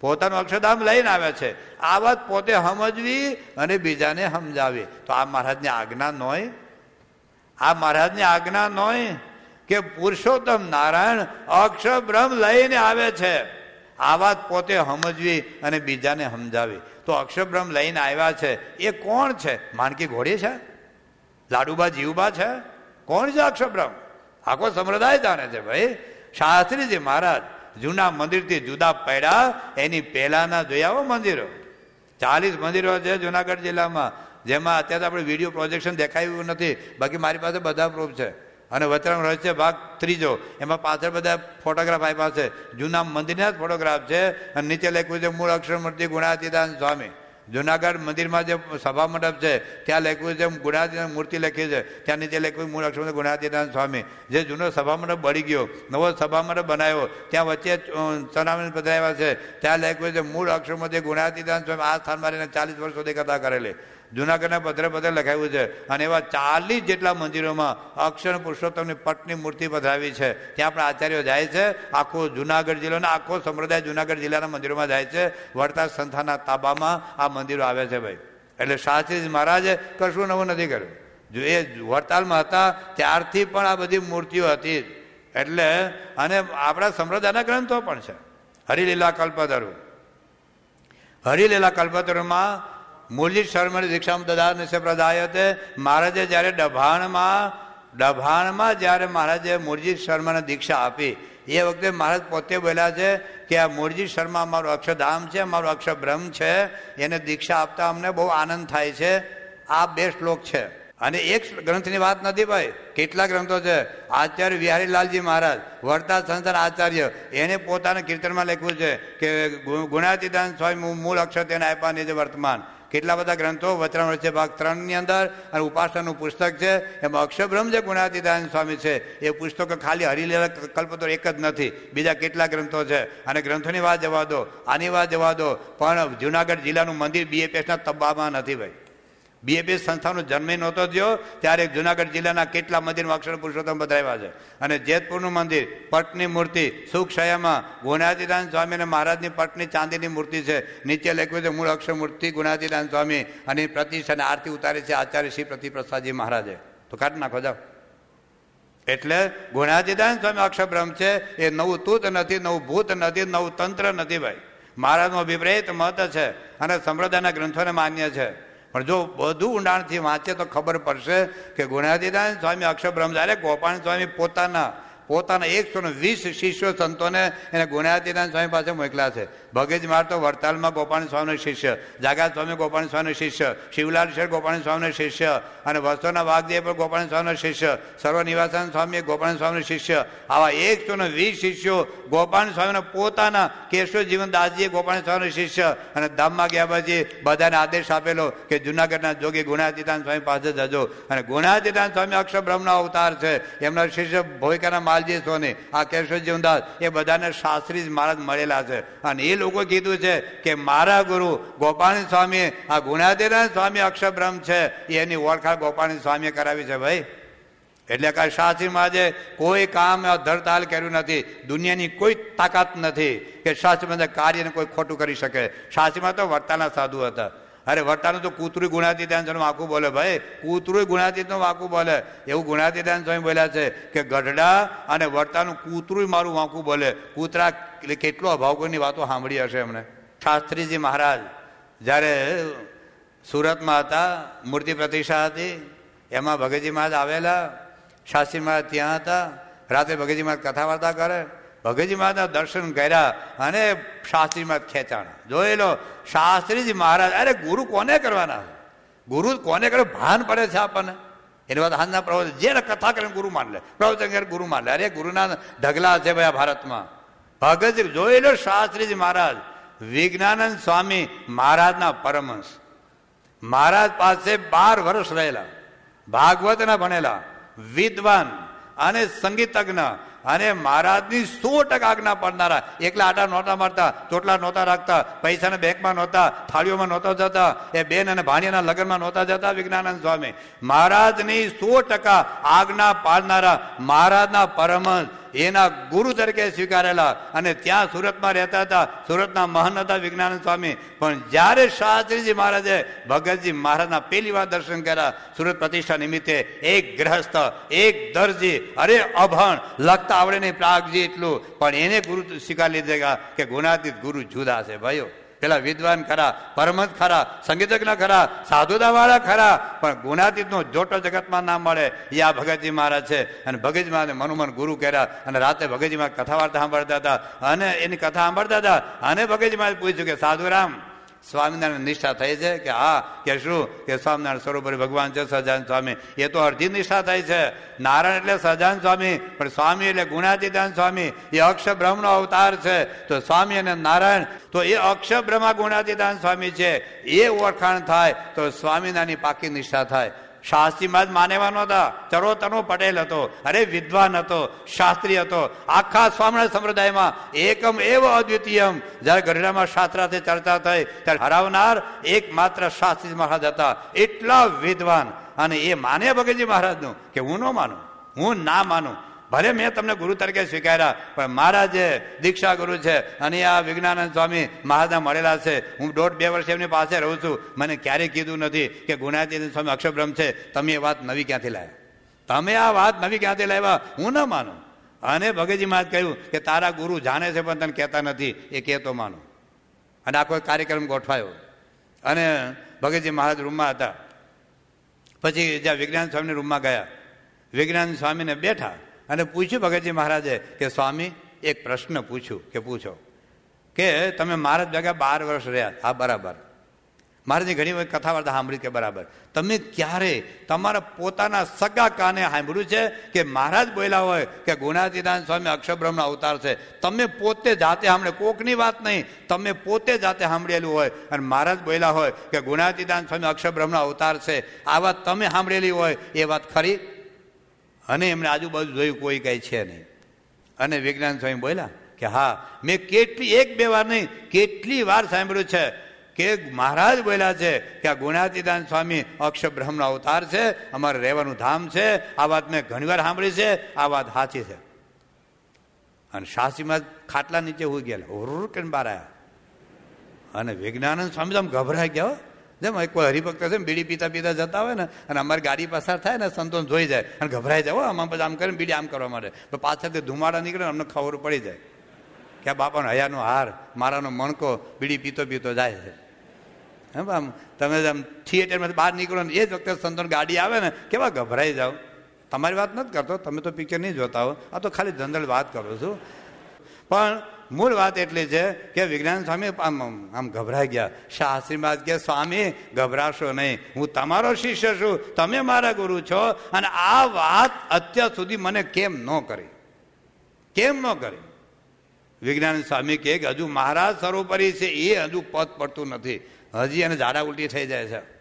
પોતાનું અક્ષરધામ લઈને આવે છે. આ વાત પોતે સમજવી અને બીજાને સમજાવી. તો આ મહારાજની આજ્ઞા નોય. આ મહારાજની આજ્ઞા નોય. કે પુરુષોત્તમ નારાયણ અક્ષર બ્રહ્મ લઈને આવે છે. આ વાત પોતે સમજવી અને બીજાને સમજાવી. તો અક્ષરબ્રહ્મ લઈને આવ્યા છે. એ કોણ છે? માનકી ઘોડી છે? લાડુબા જીવબા છે? કોણ છે અક્ષરબ્રહ્મ? આખો સંપ્રદાય જાણે છે ભાઈ. શાસ્ત્રીજી મહારાજ, જૂના મંદિરથી જુદા પડ્યા, એની પહેલાના જોયા મંદિરો. ચાલીસ મંદિરો છે જુનાગઢ જિલ્લામાં. જેમાં અત્યારે આપણે વીડિયો પ્રોજેક્શન દેખાયું નથી. બાકી મારી પાસે બધા પ્રૂફ છે. અને વચરામ રહસ્ય ભાગ ત્રીજો. એમાં પાછળ બધા ફોટોગ્રાફ આપ્યા છે. જૂના મંદિરના જ ફોટોગ્રાફ છે અને નીચે લખ્યું છે, મૂળ અક્ષર મૂર્તિ ગુણાતીદાન સ્વામી. જુનાગઢ મંદિરમાં જે સભા મંડપ છે, ત્યાં લખ્યું છે, ગુણાતીતાન મૂર્તિ લખી છે. ત્યાં નીચે લખ્યું, મૂળ અક્ષર ગુણાતીદાન સ્વામી. જે જૂનો સભા મંડપ બળી ગયો, નવો સભા મંડપ બનાવ્યો, ત્યાં વચ્ચે ચનામણી પધરાવ્યા છે. ત્યાં લખ્યું છે, મૂળ અક્ષરમાંથી ગુણાતીદાન સ્વામી. આ સ્થાન મારીને ચાલીસ વર્ષ સુધી કથા કરેલી. જુનાગઢના પધરે પધરે લખાયું છે. અને એવા ચાલીસ જેટલા મંદિરોમાં અક્ષર પુરુષોત્તમની પટની મૂર્તિ પધરાવી છે. ત્યાં પણ આચાર્યો જાય છે. આખો જુનાગઢ જિલ્લાનો આખો સંપ્રદાય જુનાગઢ જિલ્લાના મંદિરોમાં જાય છે. વડતા સંસ્થાના તાબામાં આ મંદિરો આવે છે ભાઈ. એટલે શાસ્ત્રીજી મહારાજે કશું નવું નથી કર્યું. જો એ વડતાલમાં હતા, ત્યારથી પણ આ બધી મૂર્તિઓ હતી એટલે અને આપણા સંપ્રદાયના ગ્રંથો પણ છે. હરિલીલા કલ્પતરુ. હરિલીલા કલ્પતરુમાં મૂળજી શર્મની દીક્ષામાં દાદા નિશે પ્રદાયતે. મહારાજે જ્યારે ડભાણમાં ડભાણમાં જ્યારે મહારાજે મૂળજી શર્માને દીક્ષા આપી, એ વખતે મહારાજ પોતે બોલ્યા છે કે આ મૂળજી શર્મા મારું અક્ષરધામ છે મારું અક્ષરબ્રહ્મ છે, એને દીક્ષા આપતા અમને બહુ આનંદ થાય છે. આ બે શ્લોક છે. અને એક ગ્રંથની વાત નથી ભાઈ કેટલા ગ્રંથો છે. આચાર્ય વિહારીલાલજી મહારાજ, વર્તા સંસાર આચાર્ય, એને પોતાના કીર્તનમાં લખ્યું છે કે ગુણાતીતાન સ્વામી મૂળ અક્ષર તેને આપવાની છે વર્તમાન. કેટલા બધા ગ્રંથો વચરામૃત છે ભાગ ત્રણની અંદર અને ઉપાસનાનું પુસ્તક છે, એમાં અક્ષબ્રહ્મ જે ગુણાતીદાન સ્વામી છે. એ પુસ્તકો ખાલી હરિલેલા કલ્પતો એક જ નથી, બીજા કેટલા ગ્રંથો છે? અને ગ્રંથોની વાત જવા દો, આની વાત જવા દો, પણ જુનાગઢ જિલ્લાનું મંદિર બીએપીએસના તબ્બામાં નથી ભાઈ. બીએપીએસ સંસ્થાનો જન્મ નહોતો થયો, ત્યારે જુનાગઢ જિલ્લાના કેટલા મંદિરમાં અક્ષર પુરુષોત્તમ બધાવ્યા છે. અને જેતપુરનું મંદિર, પટની મૂર્તિ સુખશયામાં ગુણાતીદાન સ્વામી અને મહારાજની પટની ચાંદીની મૂર્તિ છે. નીચે લખ્યું છે, મૂળ અક્ષર મૂર્તિ ગુણાતીદાન સ્વામી અને પ્રતિષ્ઠાને આરતી ઉતારી છે, આચાર્ય શ્રી પ્રતિપ્રસાદજી મહારાજે. તો કાઢ નાખો, જાઓ. એટલે ગુણાતીદાન સ્વામી અક્ષરબ્રહ્મ છે, એ નવું તૂત નથી, નવું ભૂત નથી, નવું તંત્ર નથી ભાઈ. મહારાજનો અભિપ્રેત મત છે અને સંપ્રદાયના ગ્રંથોને માન્ય છે. પણ જો બધું ઊંડાણથી વાંચે તો ખબર પડશે કે ગુણાતીદાન સ્વામી અક્ષરબ્રહ્મ જ્યારે ગોપાલ સ્વામી પોતાના પોતાના એકસો વીસ શિષ્યો સંતોને એને ગુણાતીદાન સ્વામી પાસે મોકલ્યા છે. ભગેજ મારતો વડતાલમાં ગોપાલ સ્વામીનો શિષ્ય, જાગા સ્વામી ગોપાલ સ્વામીનો શિષ્ય, શિવલાલ શેર ગોપાલ સ્વામીનો શિષ્ય અને વસ્તુના વાઘદેવ પણ ગોપાણી સ્વામીનો શિષ્ય, સર્વનિવાસાન સ્વામી ગોપાણી સ્વામીનો શિષ્ય. આવા એકસો ને વીસ શિષ્યો ગોપાલ સ્વામીના પોતાના કેશવ જીવનદાસજીએ ગોપાલ સ્વામીનો શિષ્ય અને ધામમાં ગયા પછી બધાને આદેશ આપેલો કે જુનાગઢના જોગી ગુણાતીતાન સ્વામી પાસે જજો. અને ગુણાતીતાન સ્વામી અક્ષર બ્રહ્મનો અવતાર છે. એમના શિષ્ય ભોયકાના માલજી સોની, આ કેશવ જીવનદાસ એ બધાને શાસ્ત્રી મહારાજ મળેલા છે. અને એ લોકો કીધું છે કે મારા ગુરુ ગોપાલ સ્વામી આ ગુણાતીનાથ સ્વામી અક્ષબ્રહ્મ છે, એની ઓળખાણ ગોપાણી સ્વામીએ કરાવી છે ભાઈ. એટલે કાંઈ શાસ્ત્રીમાં આજે કોઈ કામ ધરતાલ કર્યું નથી, દુનિયાની કોઈ તાકાત નથી કે શાસ્ત્રીમાં કાર્યને કોઈ ખોટું કરી શકે. શાસ્ત્રીમાં તો વર્તાના સાધુ હતા. અરે વર્તાનું તો કૂતરું ગુણાતીતાન સ્વામી વાંકું બોલે, ભાઈ, કૂતરું ગુણાતીતનું વાંકું બોલે. એવું ગુણાતીતાન સ્વામી બોલ્યા છે કે ગઢડા અને વર્તાનું કૂતરું મારું વાંકું બોલે. કૂતરા કેટલો અભાવકોની વાતો સાંભળી હશે એમણે શાસ્ત્રીજી મહારાજ, જ્યારે સુરતમાં હતા, મૂર્તિ પ્રતિષ્ઠા હતી, એમાં ભગતજી મહારાજ આવેલા, શાસ્ત્રી મહારાજ ત્યાં હતા રાતે ભગતજી મહારાજ કથા વાર્તા કરે ભગતજી મહારાજના દર્શન કર્યા અને શાસ્ત્રીમાં ખેંચાણા. ખેંચાણ જોઈ લો શાસ્ત્રીજી મહારાજ, અરે, ગુરુ કોને કરવાના? ગુરુ કોને કરે? ભાન પડે છે આપણને. એની વાત હાથના પ્રવચન જેને કથા કરે ગુરુ માન લે. પ્રવચન કરે, ગુરુ માન લે. અરે, ગુરુના ઢગલા છે ભાઈ ભારતમાં. ભગતજી જોઈ લો શાસ્ત્રીજી મહારાજ, વિજ્ઞાનંદ સ્વામી મહારાજના પરમહંસ. મહારાજ પાસે બાર વર્ષ રહેલા, ભાગવતના ભણેલા, વિદ્વાન અને સંગીતજ્ઞ અને મહારાજની સો ટકા આજ્ઞા પાડનારા. એકલા આટા નહોતા મારતા, ચોટલા નહોતા રાખતા, પૈસાના બેંકમાં નહોતા, થાળીઓમાં નહોતા જતા, એ બેન અને ભાણિયાના લગ્નમાં નહોતા જતા વિજ્ઞાનંદ સ્વામી. મહારાજની સો ટકા આજ્ઞા પાડનારા, મહારાજના પરમહંસ એના ગુરુ તરીકે સ્વીકારેલા અને ત્યાં સુરતમાં રહેતા હતા. સુરતના મહાન હતા વિજ્ઞાન સ્વામી. પણ જ્યારે શાસ્ત્રીજી મહારાજે ભગતજી મહારાજના પહેલી વાર દર્શન કર્યા, સુરત પ્રતિષ્ઠા નિમિત્તે એક ગ્રહસ્થ, એક દરજી, અરે અભણ, લખતા આવડે નહીં પ્રાગજી એટલું. પણ એને ગુરુ સ્વીકાર લીધેગા કે ગુણાતીત ગુરુ જુદા છે, ભાઈઓ. પેલા વિદ્વાન ખરા પરમત ખરા, સંગીતજ્ઞ ખરા સાધુદાવાળા ખરા, પણ ગુણાતીતનો જોટો જગતમાં ના મળે, એ આ ભગતજી મહારાજ છે. અને ભગતજી મહારાજે મનુમન ગુરુ કર્યા, અને રાતે ભગતજી મહારાજ કથા વાર્તા સાંભળતા હતા. અને એની કથા સાંભળતા હતા, અને ભગતજી મહારાજ પૂછ્યું કે, સાધુરામ સ્વામિનારાયણ નિષ્ઠા થઈ છે કે હા, કે શું? કે સ્વામિનારાયણ સરોવરી ભગવાન છે, સજાન સ્વામી. એ તો અડધી નિષ્ઠા થાય છે. નારાયણ એટલે સજાન સ્વામી, પણ સ્વામી એટલે ગુણાતીતાન સ્વામી. એ અક્ષ બ્રહ્મનો અવતાર છે. તો સ્વામી અને નારાયણ, તો એ અક્ષ બ્રહ્મા ગુણાતીતાન સ્વામી છે. એ ઓળખાણ થાય, તો સ્વામિનારાયણની પાકી નિષ્ઠા થાય. શાસ્ત્રીમાં જ માનેવાનો હતા. ચરોતરનો પટેલ હતો. અરે વિદ્વાન હતો, શાસ્ત્રી હતો. આખા સ્વામિનારાયણ સંપ્રદાયમાં એકમ એવો અદ્વિતીયમ. જ્યારે ગઢડામાં શાસ્ત્રાથી ચર્ચા થઈ, ત્યારે હરાવનાર એકમાત્ર શાસ્ત્રી મહારાજ હતા. એટલા વિદ્વાન. અને એ માને ભગતજી મહારાજનું કે હું ન માનું. હું ના માનું. ભલે મેં તમને ગુરુ તરીકે સ્વીકાર્યા, પણ મારા જે દીક્ષા ગુરુ છે, અને આ વિજ્ઞાનંદ સ્વામી મહારાજના મળેલા છે, હું દોઢ બે વર્ષ એમની પાસે રહું છું. મને ક્યારેય કીધું નથી કે ગુણાતીત સ્વામી અક્ષરબ્રહ્મ છે, તમે એ વાત નવી ક્યાંથી લાવ્યા તમે આ વાત નવી ક્યાંથી લાવ્યા? હું ન માનું. અને ભગતજી મહારાજ કહ્યું કે તારા ગુરુ જાણે છે, પણ તને કહેતા નથી. એ કહેતો માનું. અને આખો કાર્યક્રમ ગોઠવાયો. અને ભગતજી મહારાજ રૂમમાં હતા. પછી જ્યાં વિજ્ઞાન સ્વામીની રૂમમાં ગયા. વિજ્ઞાન સ્વામીને બેઠા. અને પૂછ્યું ભગતજી મહારાજે કે સ્વામી, એક પ્રશ્ન પૂછ્યું કે પૂછો કે તમે મહારાજ ભેગા બાર વર્ષ રહ્યા, હા, બરાબર. મહારાજની ઘણી વખત કથા વાર્તા સાંભળી કે બરાબર. તમે ક્યારે તમારા પોતાના સગા કાને સાંભળ્યું છે કે મહારાજ બોલ્યા હોય કે ગુણાતીદાન સ્વામી અક્ષરબ્રહ્મનો અવતાર છે? તમે પોતે જાતે સાંભળે, કોકની વાત નહીં. તમે પોતે જાતે સાંભળેલું હોય અને મહારાજ બોલ્યા હોય કે ગુણાતીદાન સ્વામી અક્ષરબ્રહ્મનો અવતાર છે. આ વાત તમે સાંભળેલી હોય, એ વાત ખરી? અને એમને આજુબાજુ જોયું, કોઈ કાંઈ છે નહીં. અને વિજ્ઞાન સ્વામી બોલ્યા કે હા, મેં કેટલી, એક બે વાર નહીં, કેટલી વાર સાંભળ્યું છે કે મહારાજ બોલ્યા છે કે આ ગુણાતીદાન સ્વામી અક્ષર બ્રહ્મનો અવતાર છે, અમારે રહેવાનું ધામ છે, આ વાત મેં ઘણીવાર સાંભળી છે, આ વાત સાચી છે. અને શાસ્ત્રીમાં ખાટલા નીચે હોઈ ગયા હોર કરીને બહાર આવ્યા. અને વિજ્ઞાનંદ સ્વામી તો આમ ગભરાઈ ગયા જેમ કોઈ હરિભક્ત છે બીડી પીતા પીતા જતા હોય ને, અને અમારી ગાડી પસાર થાય ને સંતો જોઈ જાય અને ગભરાઈ જાય. આમાં પછી આમ કરીને બીડી આમ કરવા માટે. પાછળથી ધુમાડા નીકળે અમને ખબર પડી જાય કે આ બાપાનો હયાનો હાર, મારાનો મણકો બીડી પીતો પીતો જાય છે. હે આમ તમે આમ થિયેટરમાંથી બહાર નીકળો ને, એ જ વખતે સંતોન ગાડી આવે ને, કેવા ગભરાઈ જાઓ. તમારી વાત નથી કરતો, તમે તો પિક્ચર નહીં જોતા હો. આ તો ખાલી જનરલ વાત કરો છું. પણ મૂળ વાત એટલી છે કે વિજ્ઞાન સ્વામી આમ આમ ગભરાઈ ગયા. શાસ્ત્રીમાં કે સ્વામી, ગભરાશો નહીં. હું તમારો શિષ્ય છું. તમે મારા ગુરુ છો. અને આ વાત અત્યાર સુધી મને કેમ ન કરી? કેમ ન કરી? વિજ્ઞાન સ્વામી કે હજુ મહારાજ સરોપરી છે. એ હજુ પદ પડતું નથી. હજી એને ઝાડા ઉલટી થઈ જાય છે.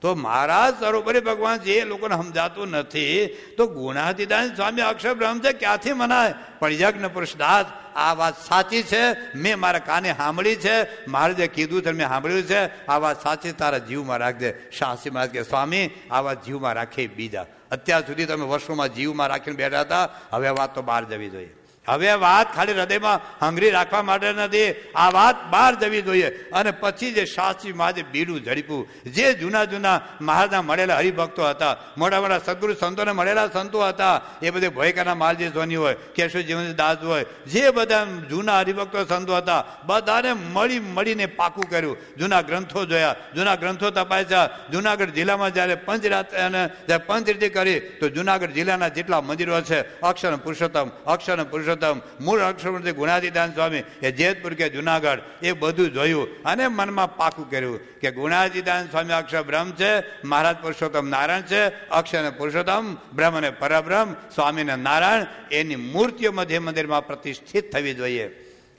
તો મારા સરોપરી ભગવાન જે લોકોને સમજાતું નથી, તો ગુણાતીદાન સ્વામી અક્ષર બ્રહ્મ છે ક્યાંથી મનાય? પણ યજ્ઞ પુરુષદાસ, આ વાત સાચી છે, મેં મારા કાને સાંભળી છે મારે જે કીધું છે, મેં સાંભળ્યું છે, આ વાત સાચી, તારા જીવમાં રાખજે. શાસ્ત્રી મહારાજ કે, સ્વામી, આ વાત જીવમાં રાખી બીજા. અત્યાર સુધી તમે વર્ષોમાં જીવમાં રાખીને બેઠા હતા, હવે વાત તો બહાર જવી જોઈએ. હવે વાત ખાલી હૃદયમાં હંગરી રાખવા માટે નથી. આ વાત બહાર જવી જોઈએ. અને પછી જે શાસ્ત્રીમાં જે બીડું ઝડપ્યું, જે જૂના જૂના મહારાજના મળેલા હરિભક્તો હતા, મોટા મોટા સદગુરુ સંતોને મળેલા સંતો હતા, એ બધે ભયકાના માલજી સોની હોય કેશવ જીવન દાસ હોય, જે બધા જૂના હરિભક્તો સંતો હતા, બધાને મળી મળીને પાકું કર્યું. જૂના ગ્રંથો જોયા, જૂના ગ્રંથો તપાસ્યા. જુનાગઢ જિલ્લામાં જ્યારે પંચરાત અને પંચરીતિ કરી, તો જુનાગઢ જિલ્લાના જેટલા મંદિરો છે, અક્ષર પુરુષોત્તમ અક્ષર પુરુષોત્તમ પુરુષોત્તમ, મૂળ અક્ષરમૂર્તિ ગુણાતીદાન સ્વામી, એ જેતપુર કે જુનાગઢ, એ બધું જોયું અને મનમાં પાકું કર્યું કે ગુણાતીદાન સ્વામી અક્ષર બ્રહ્મ છે, મહારાજ પુરુષોત્તમ નારાયણ છે, અક્ષર અને પુરુષોત્તમ બ્રહ્મ અને પરબ્રહ્મ સ્વામી ને નારાયણ, એની મૂર્તિઓ મધ્ય મંદિરમાં પ્રતિષ્ઠિત થવી જોઈએ.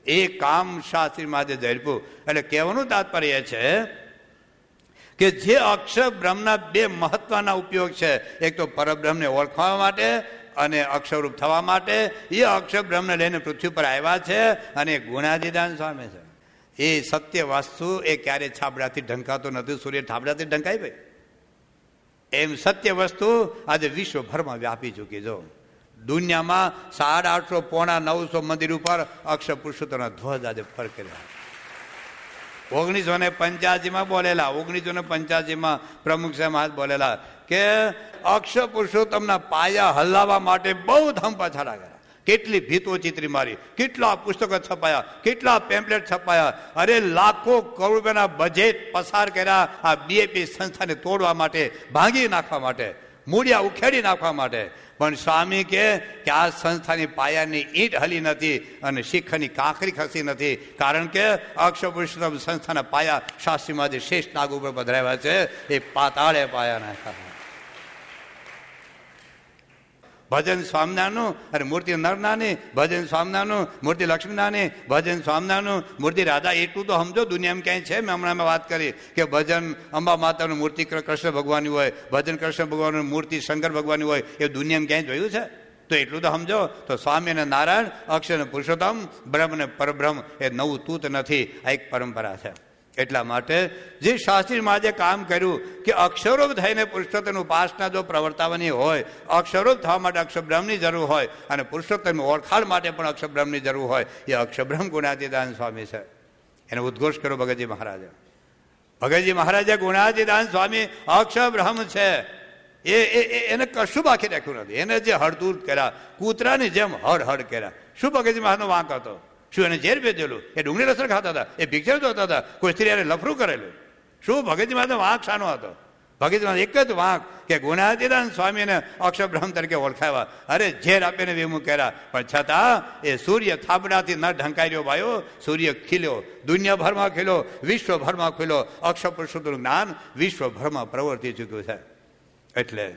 એ કામ શાસ્ત્રી માટે ધરપું. એટલે કહેવાનું તાત્પર્ય છે કે જે અક્ષર બ્રહ્મના બે મહત્વના ઉપયોગ છે, એક તો પરબ્રહ્મને ઓળખવા માટે અને અક્ષરૂપ થવા માટે એ અક્ષર બ્રહ્મને લઈને પૃથ્વી પર આવ્યા છે અને ગુણાદિદાન સ્વામી છે. એ સત્ય વાસ્તુ એ ક્યારે છાબડાથી ઢંકાતો નથી. સૂર્ય છાબડાથી ઢંકાય ભાઈ. એમ સત્ય વસ્તુ આજે વિશ્વભરમાં વ્યાપી ચૂકી જો દુનિયામાં સાડા આઠસો પોણા નવસો મંદિર ઉપર અક્ષર પુરુષોત્તરના ધ્વજ આજે ફર કર્યા ઓગણીસો ને પંચ્યાસીમાં બોલેલા ઓગણીસો ને પંચ્યાસીમાં પ્રમુખ સાહેબ બોલેલા કે અક્ષ પુરુષોત્તમના પાયા હલાવવા માટે બહુ ધમ પછાડા ગયા કેટલી ભીતો ચિત્રી મારી, કેટલા પુસ્તકો છપાયા, કેટલા પેમ્પલેટ છપાયા. અરે લાખો કરોડ રૂપિયાના બજેટ પસાર કર્યા આ બીએપી સંસ્થાને તોડવા માટે, ભાંગી નાખવા માટે. મૂળિયા ઉખેડી નાખવા માટે. પણ સ્વામી કે આ સંસ્થાની પાયાની ઈંટ હલી નથી અને શિખરની કાંકરી ખસી નથી. કારણ કે અક્ષપુરુષોત્તમ સંસ્થાના પાયા શાસ્ત્રીમાંથી શ્રેષ્ઠ નાગ ઉપર પધરાવ્યા છે, એ પાતાળે પાયા નાખ્યા. ભજન સ્વામિનાનું અને મૂર્તિ નરનાની, ભજન સ્વામનાનું મૂર્તિ લક્ષ્મીનાની ભજન સ્વામનાનું મૂર્તિ રાધા એટલું તો સમજો, દુનિયામાં ક્યાંય છે? મેં હમણાં વાત કરી કે ભજન અંબા માતાનું મૂર્તિ કૃષ્ણ ભગવાનની હોય, ભજન કૃષ્ણ ભગવાનનું મૂર્તિ શંકર ભગવાનની હોય, એ દુનિયામાં ક્યાંય જોયું છે? તો એટલું તો સમજો, તો સ્વામી અને નારાયણ અક્ષર અને પુરુષોત્તમ, બ્રહ્મ ને પરબ્રહ્મ, એ નવું તૂત નથી, આ એક પરંપરા છે. એટલા માટે જે શાસ્ત્રીમાં જે કામ કર્યું કે અક્ષરોપ થઈને પુરુષોત્તમની ઉપાસના જો પ્રવર્તાવાની હોય, અક્ષરોપ થવા માટે અક્ષબ્રહ્મની જરૂર હોય અને પુરુષોત્તમની ઓળખાણ માટે પણ અક્ષબ્રહ્મની જરૂર હોય, એ અક્ષબ્રહ્મ ગુણાતીદાન સ્વામી છે. એનો ઉદ્ઘોષ કર્યો ભગતજી મહારાજે. ભગતજી મહારાજે ગુણાતીદાન સ્વામી અક્ષબ્રહ્મ છે. એ એને કશું બાકી રાખ્યું નથી. એને જે હળદૂર કર્યા, કૂતરાની જેમ હળ હળ કર્યા. શું ભગતજી મહારાજનો વાંક હતો? શું એને ઝેર ભેજેલું એ ડુંગળી રસર ખાતા હતા. એ પિક્ચર જોતા હતા. કોઈ સ્ત્રી એને લફરું કરેલું. શું? ભગતજીમાં વાંક શાનો હતો. ભગતજીમાં એક જ વાંક કે ગુણાતીદાન સ્વામીને અક્ષબ્રહ્મ તરીકે ઓળખાવ્યા. અરે ઝેર આપીને વિમુખ કર્યા. પણ છતાં એ સૂર્ય થાબડાથી ન ઢંકાઈ ભાઈઓ સૂર્ય ખીલ્યો. દુનિયાભરમાં ખીલ્યો. વિશ્વભરમાં ખીલ્યો. અક્ષર પુરુષોત્તમનું જ્ઞાન વિશ્વભરમાં પ્રવર્તી ચૂક્યું છે. એટલે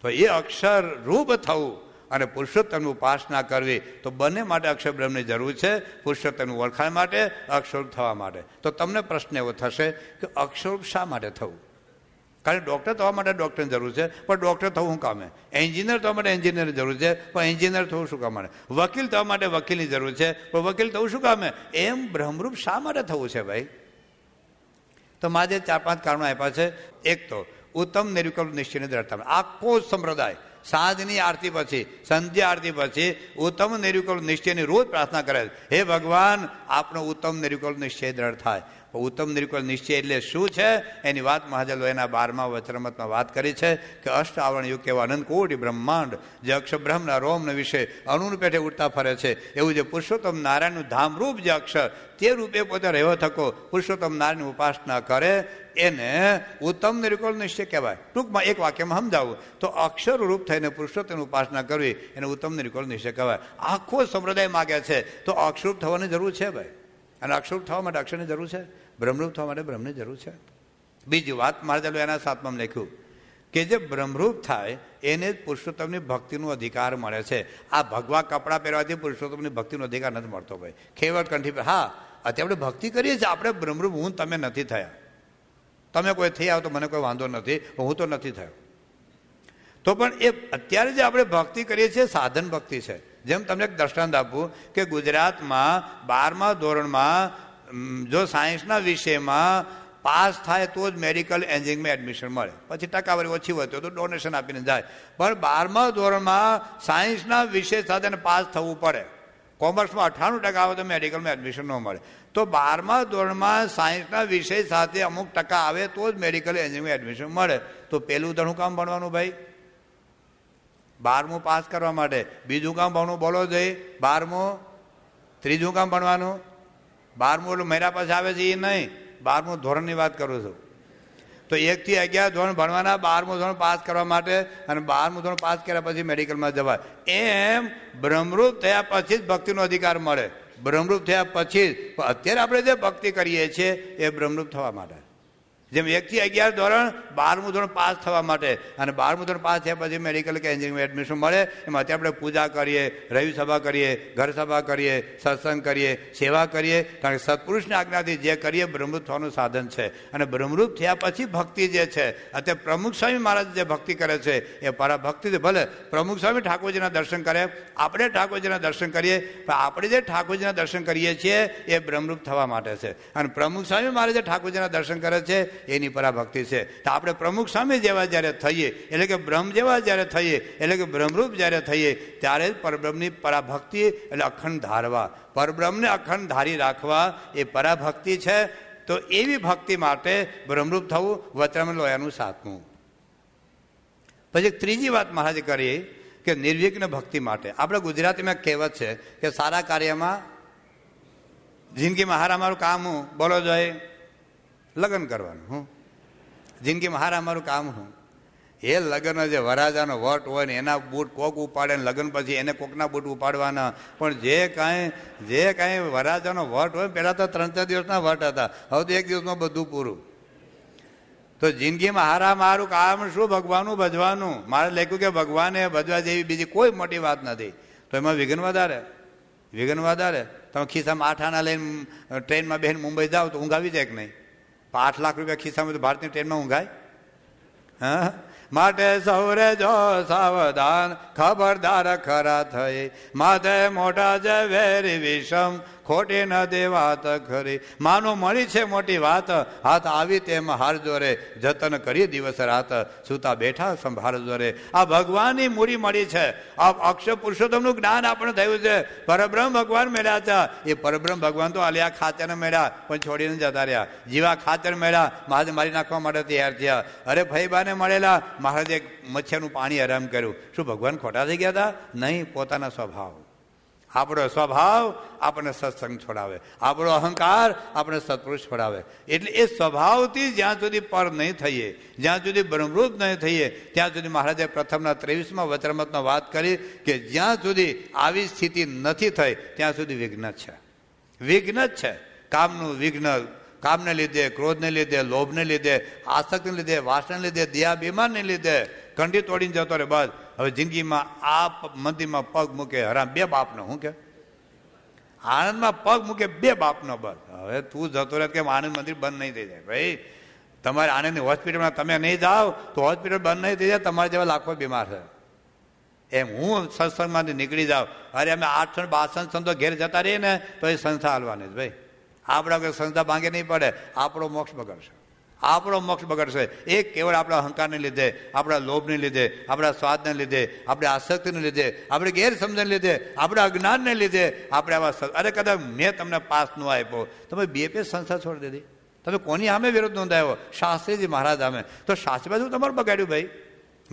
તો એ અક્ષર રૂપ થવું અને પુરુષોત્તમની ઉપાસના કરવી, તો બંને માટે અક્ષર બ્રહ્મની જરૂર છે, પુરુષોત્તમનું ઓળખાણ માટે અક્ષર થવા માટે. તો તમને પ્રશ્ન એવો થશે કે અક્ષર શા માટે થવું? કારણ ડૉક્ટર થવા માટે ડૉક્ટરની જરૂર છે, પણ ડૉક્ટર થવું શું કામે એન્જિનિયર થવા માટે એન્જિનિયરની જરૂર છે, પણ એન્જિનિયર થવું શું કામ વકીલ થવા માટે વકીલની જરૂર છે, પણ વકીલ થવું શું કામે એમ બ્રહ્મરૂપ શા માટે થવું છે ભાઈ? તો મારે ચાર પાંચ કારણો આપ્યા છે. એક તો, ઉત્તમ નિર્વિકલ્પ નિશ્ચયની દ્રઢતા. આખો સંપ્રદાય સાંજની આરતી પછી, સંધ્યા આરતી પછી ઉત્તમ નિર્વિકલ્પ નિશ્ચયની રોજ પ્રાર્થના કરે છે હે ભગવાન આપણો ઉત્તમ નિર્વિકલ્પ નિશ્ચય દ્રઢ થાય. ઉત્તમ નિર્વિકલ્પ નિશ્ચય એટલે શું છે? એની વાત મહાજલો એના બારમા વચરમતમાં વાત કરી છે કે અષ્ટ આવરણ યુગ કેવા અનંત કોટી બ્રહ્માંડ, જે અક્ષર બ્રહ્મના રોમના વિશે અણુન પેઠે ઉડતા ફરે છે. એવું જે પુરુષોત્તમ નારાયણનું ધામરૂપ જે અક્ષર, તે રૂપે પોતે રહેવો થકો, પુરુષોત્તમ નારાયણની ઉપાસના કરે, એને ઉત્તમ નિર્ગુણ નિશ્ચય કહેવાય. ટૂંકમાં એક વાક્યમાં સમજાવું. તો અક્ષર રૂપ થઈને પુરુષોત્તમની ઉપાસના કરવી, એને ઉત્તમ નિર્ગુણ નિશ્ચય કહેવાય. આખો સંપ્રદાય માગે છે. તો અક્ષરૂપ થવાની જરૂર છે ભાઈ? અને અક્ષરૂપ થવા માટે અક્ષરની જરૂર છે? બ્રહ્મરૂપ થવા માટે બ્રહ્મની જરૂર છે. બીજી વાત મારે ચાલો એના સાથમાં લખ્યું કે જે બ્રહ્મરૂપ થાય એને જ પુરુષોત્તમની ભક્તિનો અધિકાર મળે છે. આ ભગવા કપડાં પહેરવાથી પુરુષોત્તમની ભક્તિનો અધિકાર નથી મળતો ભાઈ. ખેવટ કંઠી હા, અત્યારે આપણે ભક્તિ કરીએ છીએ, આપણે બ્રહ્મરૂપ હું, તમે નથી થયા. તમે કોઈ થઈ આવો તો મને કોઈ વાંધો નથી, હું તો નથી થયો. તો પણ એ અત્યારે જે આપણે ભક્તિ કરીએ છીએ, સાધન ભક્તિ છે. જેમ તમને એક દ્રષ્ટાંત આપું કે ગુજરાતમાં બારમા ધોરણમાં જો સાયન્સના વિષયમાં પાસ થાય તો જ મેડિકલ એન્જિનિયરિંગમાં એડમિશન મળે. પછી ટકાવારી ઓછી હોય તો ડોનેશન આપીને જાય. પણ બારમા ધોરણમાં સાયન્સના વિષય સાથે પાસ થવું પડે. કોમર્સમાં અઠ્ઠાણું ટકા આવે તો મેડિકલમાં એડમિશન ન મળે. તો બારમા ધોરણમાં સાયન્સના વિષય સાથે અમુક ટકા આવે તો જ મેડિકલ એન્જિનિયરિંગમાં એડમિશન મળે. તો પહેલું ધણું કામ ભણવાનું ભાઈ? બારમું પાસ કરવા માટે. બીજું કામ ભણવું બોલો જોઈએ બારમું, ત્રીજું કામ ભણવાનું? બારમું એટલું મહિના પછી આવે છે એ નહીં. બારમું ધોરણની વાત કરું છું. તો એકથી અગિયાર ધોરણ ભણવાના, બારમું ધોરણ પાસ કરવા માટે અને બારમું ધોરણ પાસ કર્યા પછી મેડિકલમાં જવાય. એમ બ્રહ્મરૂપ થયા પછી જ ભક્તિનો અધિકાર મળે. બ્રહ્મરૂપ થયા પછી જ. અત્યારે આપણે જે ભક્તિ કરીએ છીએ, એ બ્રહ્મરૂપ થવા માટે. જેમ એકથી અગિયાર ધોરણ, બારમું ધોરણ પાસ થવા માટે. અને બારમું ધોરણ પાસ થયા પછી મેડિકલ કે એન્જિનિયરિંગમાં એડમિશન મળે. એમાં આપણે પૂજા કરીએ, રવિ સભા કરીએ, ઘર સભા કરીએ, સત્સંગ કરીએ, સેવા કરીએ. કારણ કે સત્પુરુષની આજ્ઞાથી જે કરીએ બ્રહ્મરૂપ થવાનું સાધન છે. અને બ્રહ્મરૂપ થયા પછી ભક્તિ જે છે, અત્યારે પ્રમુખ સ્વામી મહારાજ જે ભક્તિ કરે છે, એ પરા ભક્તિ ભલે પ્રમુખ સ્વામી ઠાકોરજીના દર્શન કરે આપણે ઠાકોરજીના દર્શન કરીએ, પણ આપણે જે ઠાકોરજીના દર્શન કરીએ છીએ, એ બ્રહ્મરૂપ થવા માટે છે. અને પ્રમુખ સ્વામી મહારાજ ઠાકોરજીના દર્શન કરે છે એની પરાભક્તિ છે. તો આપણે પ્રમુખ સ્વામી જેવા જ્યારે થઈએ, એટલે કે બ્રહ્મ જેવા જ્યારે થઈએ, એટલે કે બ્રહ્મરૂપ જ્યારે થઈએ, ત્યારે જ પરબ્રહ્મની પરાભક્તિ એટલે અખંડ ધારવા. પરબ્રહ્મને અખંડ ધારી રાખવા એ પરાભક્તિ છે. તો એવી ભક્તિ માટે બ્રહ્મરૂપ થવું વચરામ લોયાનું સાતમું. પછી ત્રીજી વાત મહારાજ કરીએ કે નિર્વિઘ્ન ભક્તિ માટે. આપણે ગુજરાતીમાં કહેવત છે કે સારા કાર્યમાં જિંદગીમાં હારા મારું કામ બોલો જોઈએ લગ્ન કરવાનું, હું? જિંદગીમાં હારા મારું કામ હું? એ લગ્ન જે વરાજાનો વટ હોય ને, એના બૂટ કોક ઉપાડે ને લગ્ન પછી એને કોકના બૂટ ઉપાડવાના. પણ જે કાંઈ જે કાંઈ વરાજાનો વટ હોય પહેલાં તો ત્રણ ચાર દિવસના વટ હતા. હવે તો એક દિવસમાં બધું પૂરું. તો જિંદગીમાં હારા મારું કામ શું? ભગવાનનું ભજવાનું. મારે લખ્યું કે ભગવાને ભજવા જેવી બીજી કોઈ મોટી વાત નથી. તો એમાં વિઘ્ન વધારે. વિઘ્ન વધારે. તમે ખિસ્સામાં આઠ આના લઈને ટ્રેનમાં બેન મુંબઈ જાઓ તો ઊંઘાવી જાય કે નહીં? આઠ લાખ રૂપિયા ખિસ્સામાં તો ભારતની ટ્રેનમાં ઊંઘાય? હા? માટે સૌરે જો સાવધાન, ખબરદાર ખરા થઈ. માથે મોટા જ વેરી વિષમ ખોટી ન દેવા ખરી. માનો મળી છે મોટી વાત, હાથ આવી તેમ હાર જોરે. જતન કરી દિવસ રાત સુતા બેઠા સંભાળ જોરે. આ ભગવાનની મૂડી મળી છે. આ અક્ષર પુરુષોત્તમનું જ્ઞાન આપણે થયું છે. પરબ્રહ્મ ભગવાન મેળ્યા હતા. એ પરબ્રહ્મ ભગવાન તો આલિયા ખાતરને મળ્યા, પણ છોડીને જતા રહ્યા. જીવા ખાતર મેળ્યા, માજ મારી નાખવા માટે તૈયાર થયા. અરે ભાઈબાને મળેલા, મહારાજે મચ્છરનું પાણી આરામ કર્યું. શું ભગવાન ખોટા થઈ ગયા હતા? નહીં, પોતાના સ્વભાવ. આપણો સ્વભાવ આપણને સત્સંગ છોડાવે. આપણો અહંકાર આપણે સત્પુરુષ છોડાવે. એટલે એ સ્વભાવથી જ્યાં સુધી પર નહીં થઈએ, જ્યાં સુધી બ્રહ્મરૂપ નહીં થઈએ, ત્યાં સુધી મહારાજે પ્રથમના ત્રેવીસમાં વચરમતમાં વાત કરી કે જ્યાં સુધી આવી સ્થિતિ નથી થઈ, ત્યાં સુધી વિઘ્ન છે. વિઘ્ન જ છે. કામનું વિઘ્ન, કામને લીધે, ક્રોધને લીધે, લોભને લીધે, આસક્તિને લીધે વાસણને લીધે દિયા બીમારને લીધે, કંઠી તોડીને જતો રહે, બસ. હવે જિંદગીમાં આ મંદિરમાં પગ મૂકે, હરામ, બે બાપનો શું કે? આનંદમાં પગ મૂકે, બે બાપનો બસ. હવે તું જતો રહે કેમ આનંદ મંદિર બંધ નહીં થઈ જાય? ભાઈ, તમારે આનંદની હોસ્પિટલમાં તમે નહીં જાઓ, તો હોસ્પિટલ બંધ નહીં થઈ જાય, તમારા જેવા લાખો બીમાર છે. એમ હું સત્સંગમાંથી નીકળી જાઉં. અરે અમે આઠ બાસઠ સંતો ઘેર જતા રહીએ ને, તો એ સંસ્થા હાલવાની ભાઈ. આપણા સંસ્થા ભાંગે નહીં પડે. આપણો મોક્ષ બગડશે આપણો મોક્ષ બગડશે. એ કેવળ આપણા અહંકારને લીધે, આપણા લોભને લીધે, આપણા સ્વાદને લીધે, આપણે આસક્તિને લીધે, આપણે ગેરસમજને લીધે, આપણા અજ્ઞાનને લીધે આપણે આવા અરે કદાચ મેં તમને પાસ ન આપ્યો. તમે બીએપે સંસ્થા છોડી દીધી. તમે કોની સામે વિરોધ નોંધાયો? શાસ્ત્રીજી મહારાજ આમે તો શાસ્ત્રી બાજુ તમારું બગાડ્યું ભાઈ.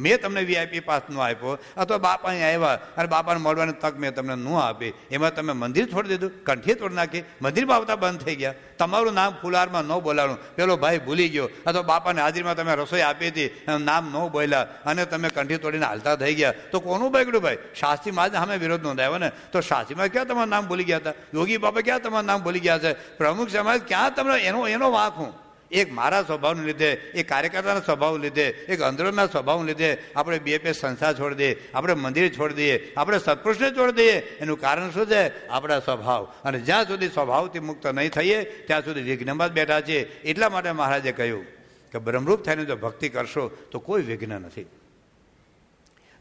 મેં તમને વીઆઈપી પાસ ન આપ્યો. અથવા બાપા અહીં આવ્યા. અને બાપાને મળવાની તક મેં તમને ન આપી. એમાં તમે મંદિર છોડી દીધું, કંઠી તોડી નાખી મંદિરમાં આવતા બંધ થઈ ગયા. તમારું નામ ફુલારમાં ન બોલાવું પેલો ભાઈ ભૂલી ગયો. અથવા બાપાને હાજરીમાં તમે રસોઈ આપી હતી નામ ન બોલ્યા. અને તમે કંઠી તોડીને હાલતા થઈ ગયા. તો કોનું બગડ્યું ભાઈ? શાસ્ત્રીમાં જ અમે વિરોધ નોંધાયો ને? તો શાસ્ત્રીમાં ક્યાં તમારું નામ ભૂલી ગયા હતા? યોગી બાપા ક્યાં તમારું નામ ભૂલી ગયા છે? પ્રમુખ સમાજ ક્યાં તમને એનો એનો વાંક હું? એક મારા સ્વભાવને લીધે, એક કાર્યકર્તાના સ્વભાવ લીધે, એક અંદરોના સ્વભાવને લીધે આપણે બે પે સંસ્થા છોડી દઈએ, આપણે મંદિર છોડી દઈએ, આપણે સત્પુરુષને છોડી દઈએ. એનું કારણ શું છે? આપણા સ્વભાવ. અને જ્યાં સુધી સ્વભાવથી મુક્ત નહીં થઈએ, ત્યાં સુધી વિઘ્નમાં જ બેઠા છીએ. એટલા માટે મહારાજે કહ્યું કે બ્રહ્મરૂપ થઈને જો ભક્તિ કરશો, તો કોઈ વિઘ્ન નથી.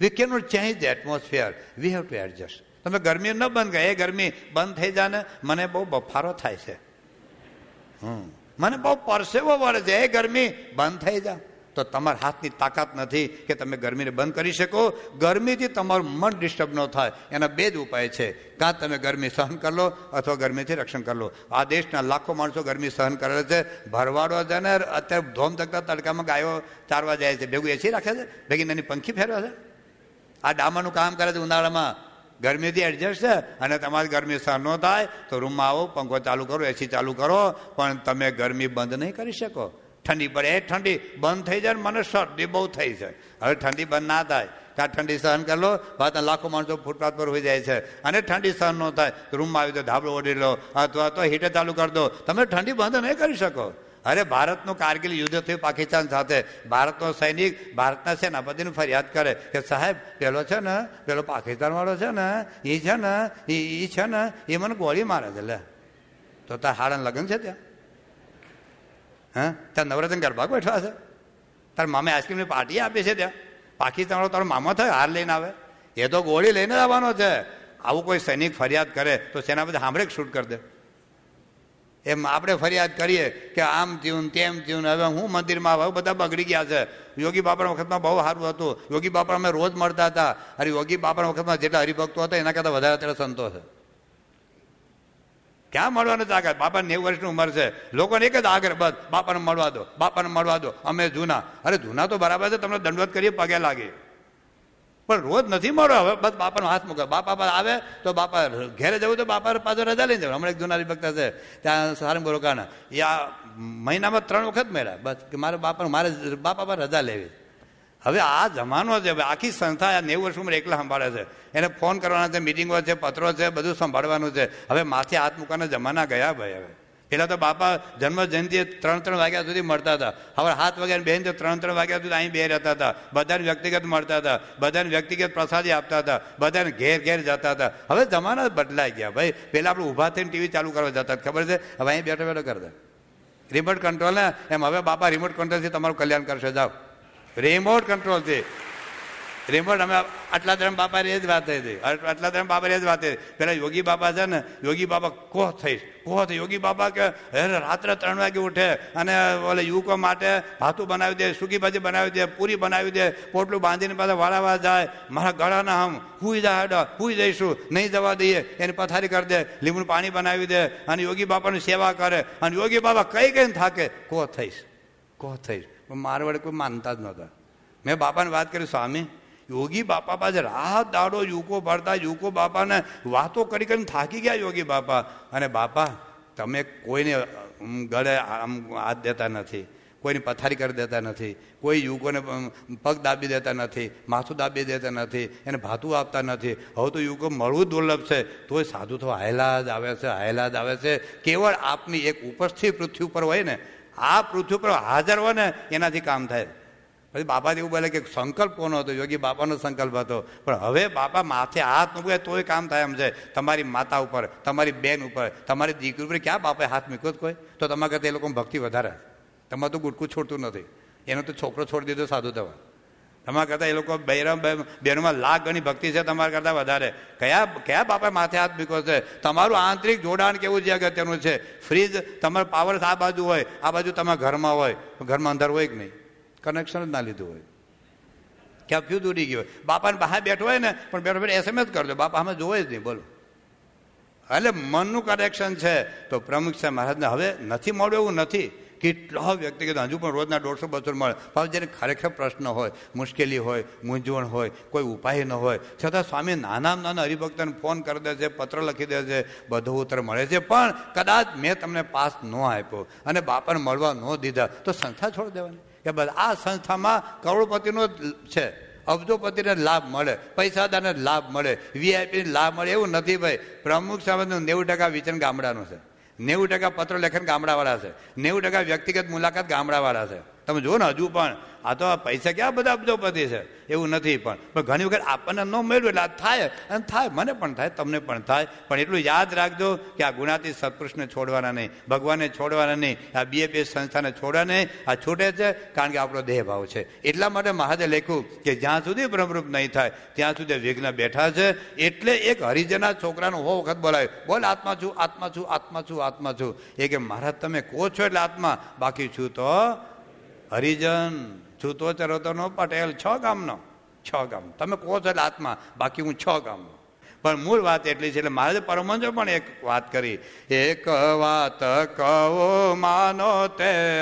We can change the atmosphere we have to adjust તમે ગરમી ન બંધ ગયા એ ગરમી બંધ થઈ જાય ને મને બહુ બફારો થાય છે. હમ. મને બહુ પરસેવો વળે છે. એ ગરમી, બંધ થઈ જા. તો તમારા હાથની તાકાત નથી કે તમે ગરમીને બંધ કરી શકો. ગરમીથી તમારું મન ડિસ્ટર્બ ન થાય. એના બે જ ઉપાય છે. કાં તમે ગરમી સહન કરી લો અથવા ગરમીથી રક્ષણ કરી લો. આ દેશના લાખો માણસો ગરમી સહન કરે છે. ભરવાડો છે ને, અત્યારે ધોમ ધકતા તડકામાં ગાયો ચારવા જાય છે. ભેગું એસી રાખે છે? ભેગી એની પંખી ફેરવે છે? આ ડામાનું કામ કરે છે ઉનાળામાં. ગરમીથી એડજસ્ટ છે અને તમારી ગરમી સહન ન થાય તો રૂમમાં આવો, પંખો ચાલુ કરો એસી ચાલુ કરો, પણ તમે ગરમી બંધ નહીં કરી શકો. ઠંડી પડે, એ ઠંડી બંધ થઈ જાય મને શરદી બહુ થઈ છે. હવે ઠંડી બંધ ના થાય. ત્યાં ઠંડી સહન કરી લો વાત લાખો માણસો ફૂટપાથ પર હોઈ જાય છે. અને ઠંડી સહન ન થાય રૂમમાં આવી તો ધાબળો ઓઢી લો, અથવા તો હીટર ચાલુ કરી દો. તમે ઠંડી બંધ નહીં કરી શકો. અરે, ભારતનું કારગિલ યુદ્ધ થયું પાકિસ્તાન સાથે. ભારતનો સૈનિક, ભારતના સેનાપતિને ફરિયાદ કરે કે, સાહેબ, પેલો છે ને, પેલો પાકિસ્તાન વાળો છે ને એ છે ને એ એ છે ને એ મને ગોળી મારે છે, લે. તો તાર હાડન લગ્ન છે ત્યાં? હા? ત્યાં નવરત્ન ગરબા બેઠવા છે? તાર મામે આઈસ્ક્રીમની પાર્ટી આપી છે ત્યાં? પાકિસ્તાન વાળો તારો મામો થાય, હાર લઈને આવે? એ તો ગોળી લઈને આવવાનો છે. આવું કોઈ સૈનિક ફરિયાદ કરે તો સેનાપતિ સાંભળે શૂટ કરી દે? એમ આપણે ફરિયાદ કરીએ કે આમ થયું તેમ થયું હવે હું મંદિરમાં હવે બધા બગડી ગયા છે. યોગી બાપાના વખતમાં બહુ સારું હતું. યોગી બાપા અમે રોજ મળતા હતા. અરે યોગી બાપાના વખતમાં જેટલા હરિભક્તો હતા, એના કરતાં વધારે અત્યારે સંતો છે. ક્યાં મળવાનું તાકાત બાપા નેવું વર્ષની ઉંમર છે. લોકોને એક જ આગ્રહ બસ, બાપાને મળવા દો, બાપાને મળવા દો. અમે જૂના. અરે જૂના તો બરાબર છે, તમને દંડવત કરીએ, પગે લાગે પણ રોજ નથી મળો. હવે બસ બાપાનો હાથ મૂકે. બાપા આવે તો બાપા ઘેરે જવું તો બાપા પાછો રજા લઈને જવું હમણાં એક જુનારી ભક્ત છે. ત્યાં સારંગપુર રોકાણા એ આ મહિનામાં ત્રણ વખત મળ્યા બસ કે મારે બાપાનું, મારે બાપા પર રજા લેવી. હવે આ જમાનો છે. હવે આખી સંસ્થા આ નેવું વર્ષ ઉંમર એકલા સંભાળે છે. એને ફોન કરવાના છે મિટિંગો છે, પત્રો છે, બધું સંભાળવાનું છે. હવે માથે હાથ મૂકવાના જમાના ગયા ભાઈ હવે. પેલા તો બાપા જન્મ જયંતિ ત્રણ ત્રણ વાગ્યા સુધી મળતા હતા. હવે હાથ વાગ્યા બેન તો ત્રણ ત્રણ વાગ્યા સુધી અહીં બે રહેતા હતા. બધાને વ્યક્તિગત મળતા હતા. બધાને વ્યક્તિગત પ્રસાદી આપતા હતા. બધાને ઘેર ઘેર જતા હતા. હવે જમાના બદલાઈ ગયા. ભાઈ, પેલા આપણે ઊભા થઈને ટીવી ચાલુ કરવા જતા ખબર છે? હવે અહીં બેઠો બેઠો કરતા રિમોટ કંટ્રોલ ને? એમ હવે બાપા રિમોટ કંટ્રોલથી તમારું કલ્યાણ કરશે. જાઓ. રિમોટ કંટ્રોલથી રિમોટ અમે આટલા ધર્મ બાપા એ જ વાત હતી. આટલા ધર્મ બાપા રે જ વાત પેલા યોગી બાપા છે ને, યોગી બાપા કોહ થઈશ કોહ થઈ? યોગી બાપા કે રાત્રે ત્રણ વાગે ઉઠે અને ઓલે યુવકો માટે ભાતું બનાવી દે, સૂકી ભાજી બનાવી દે, પૂરી બનાવી દે, પોટલું બાંધીને પાછા વાળાવા જાય, મારા ગળાના હમ હુઈ જાય હુઈ જઈશું, નહીં જવા દઈએ, એની પથારી કરી દે, લીંબુનું પાણી બનાવી દે અને યોગી બાપાની સેવા કરે. અને યોગી બાપા કઈ કઈ થાકે? કોહ થઈશ કોહ થઈશ? મારવાડે કોઈ માનતા જ નહોતા. મેં બાપાને વાત કરી, સ્વામી યોગી બાપા પાસે રાત દાડો યુકો ભરતા, યુકો બાપાને વાતો કરી કરીને થાકી ગયા યોગી બાપા. અને બાપા, તમે કોઈને ગળે આમ હાથ દેતા નથી, કોઈની પથારી કરી દેતા નથી, કોઈ યુવકોને પગ દાબી દેતા નથી, માથું દાબી દેતા નથી, એને ભાતું આપતા નથી. હવે તો યુવકો મળવું દુર્લભ છે. તોય સાધુ તો હાયલા જ આવે છે, હાયલા જ આવે છે. કેવળ આપની એક ઉપસ્થિત પૃથ્વી ઉપર હોય ને, આ પૃથ્વી ઉપર હાજર હોય ને, એનાથી કામ થાય. પછી બાપા એવું બોલે કે સંકલ્પ કોનો હતો? યોગી બાપાનો સંકલ્પ હતો. પણ હવે બાપા માથે હાથ મૂકે તોય કામ થાય એમ છે. તમારી માતા ઉપર, તમારી બેન ઉપર, તમારી દીકરી ઉપર ક્યાં બાપાએ હાથ મૂક્યો કોઈ? તો તમારા કરતા એ લોકો ભક્તિ વધારે. તમારે તો ગુટકું છોડતું નથી. એનો તો છોકરો છોડી દીધો સાધુ થવા. તમારા કરતાં એ લોકો બહેરામ બહેનોમાં લાખ ગણી ભક્તિ છે તમારા કરતાં વધારે. કયા કયા બાપા માથે હાથ મૂક્યો છે? તમારું આંતરિક જોડાણ કેવું છે, અગત્યનું છે? ફ્રીજ, તમારો પાવર આ બાજુ હોય, આ બાજુ તમારા ઘરમાં હોય. ઘરમાં અંદર હોય કે નહીં? કનેક્શન જ ના લીધું હોય. ક્યાં ક્યુ દૂરી ગયો બાપાને બહાર બેઠો હોય ને, પણ બેઠો બેઠો એસએમએસ કરજો. બાપા અમે જોવે જ નહીં, બોલો. એટલે મનનું કનેક્શન છે. તો પ્રમુખ સાહેબ મહારાજને હવે નથી મળ્યું એવું નથી. કેટલા વ્યક્તિગત હજુ પણ રોજના દોઢસો બસો મળે. પણ જેને ખરેખર પ્રશ્ન હોય, મુશ્કેલી હોય, મૂંઝવણ હોય, કોઈ ઉપાય ન હોય, છતાં સ્વામી નાના નાના હરિભક્તને ફોન કરી દે છે, પત્ર લખી દે છે, બધો ઉત્તર મળે છે. પણ કદાચ મેં તમને પાસ ન આપ્યો અને બાપાને મળવા ન દીધા, તો સંસ્થા છોડી દેવાની. કે બસ આ સંસ્થામાં કરોડપતિનો છે. અબજોપતિને લાભ મળે, પૈસાદારને લાભ મળે, વીઆઈપીને લાભ મળે, એવું નથી ભાઈ. પ્રમુખ સાહેબનું નેવું ટકા વિચન ગામડાનું છે. નેવું ટકા પત્ર લેખન ગામડાવાળા છે. નેવું ટકા વ્યક્તિગત મુલાકાત ગામડાવાળા છે. તમે જુઓ ને હજુ પણ, આ તો પૈસા ક્યાં બધા અબજોપતિ છે? એવું નથી પણ પણ ઘણી વખત આપણને ન મળ્યું એટલે આ થાય, અને થાય, મને પણ થાય, તમને પણ થાય, પણ એટલું યાદ રાખજો કે આ ગુણાતી સત્પુરુષને છોડવાના નહીં, ભગવાનને છોડવાના નહીં, આ બીએપીએસ સંસ્થાને છોડવા નહીં, આ છૂટે છે કારણ કે આપણો દેહ ભાવ છે. એટલા માટે મહાદેવ લખ્યું કે જ્યાં સુધી બ્રહ્મરૂપ નહીં થાય, ત્યાં સુધી વિઘ્ન બેઠા છે, એટલે એક હરિજના છોકરાનું હો વખત બોલાય બોલ આત્મા છું આત્મા છું આત્મા છું આત્મા છું. એ કે મહારાજ, તમે કહો છો એટલે આત્મા, બાકી છું તો હરિજન જૂતો ચરોતરનો પટેલ, છ ગામનો, છ ગામ. તમે કહો છો એટલે આત્મા, બાકી હું છ ગામનો. પણ મૂળ વાત એટલી છે, એટલે મારે પરમંજો પણ એક વાત કરી. એક વાત કહો માનો તે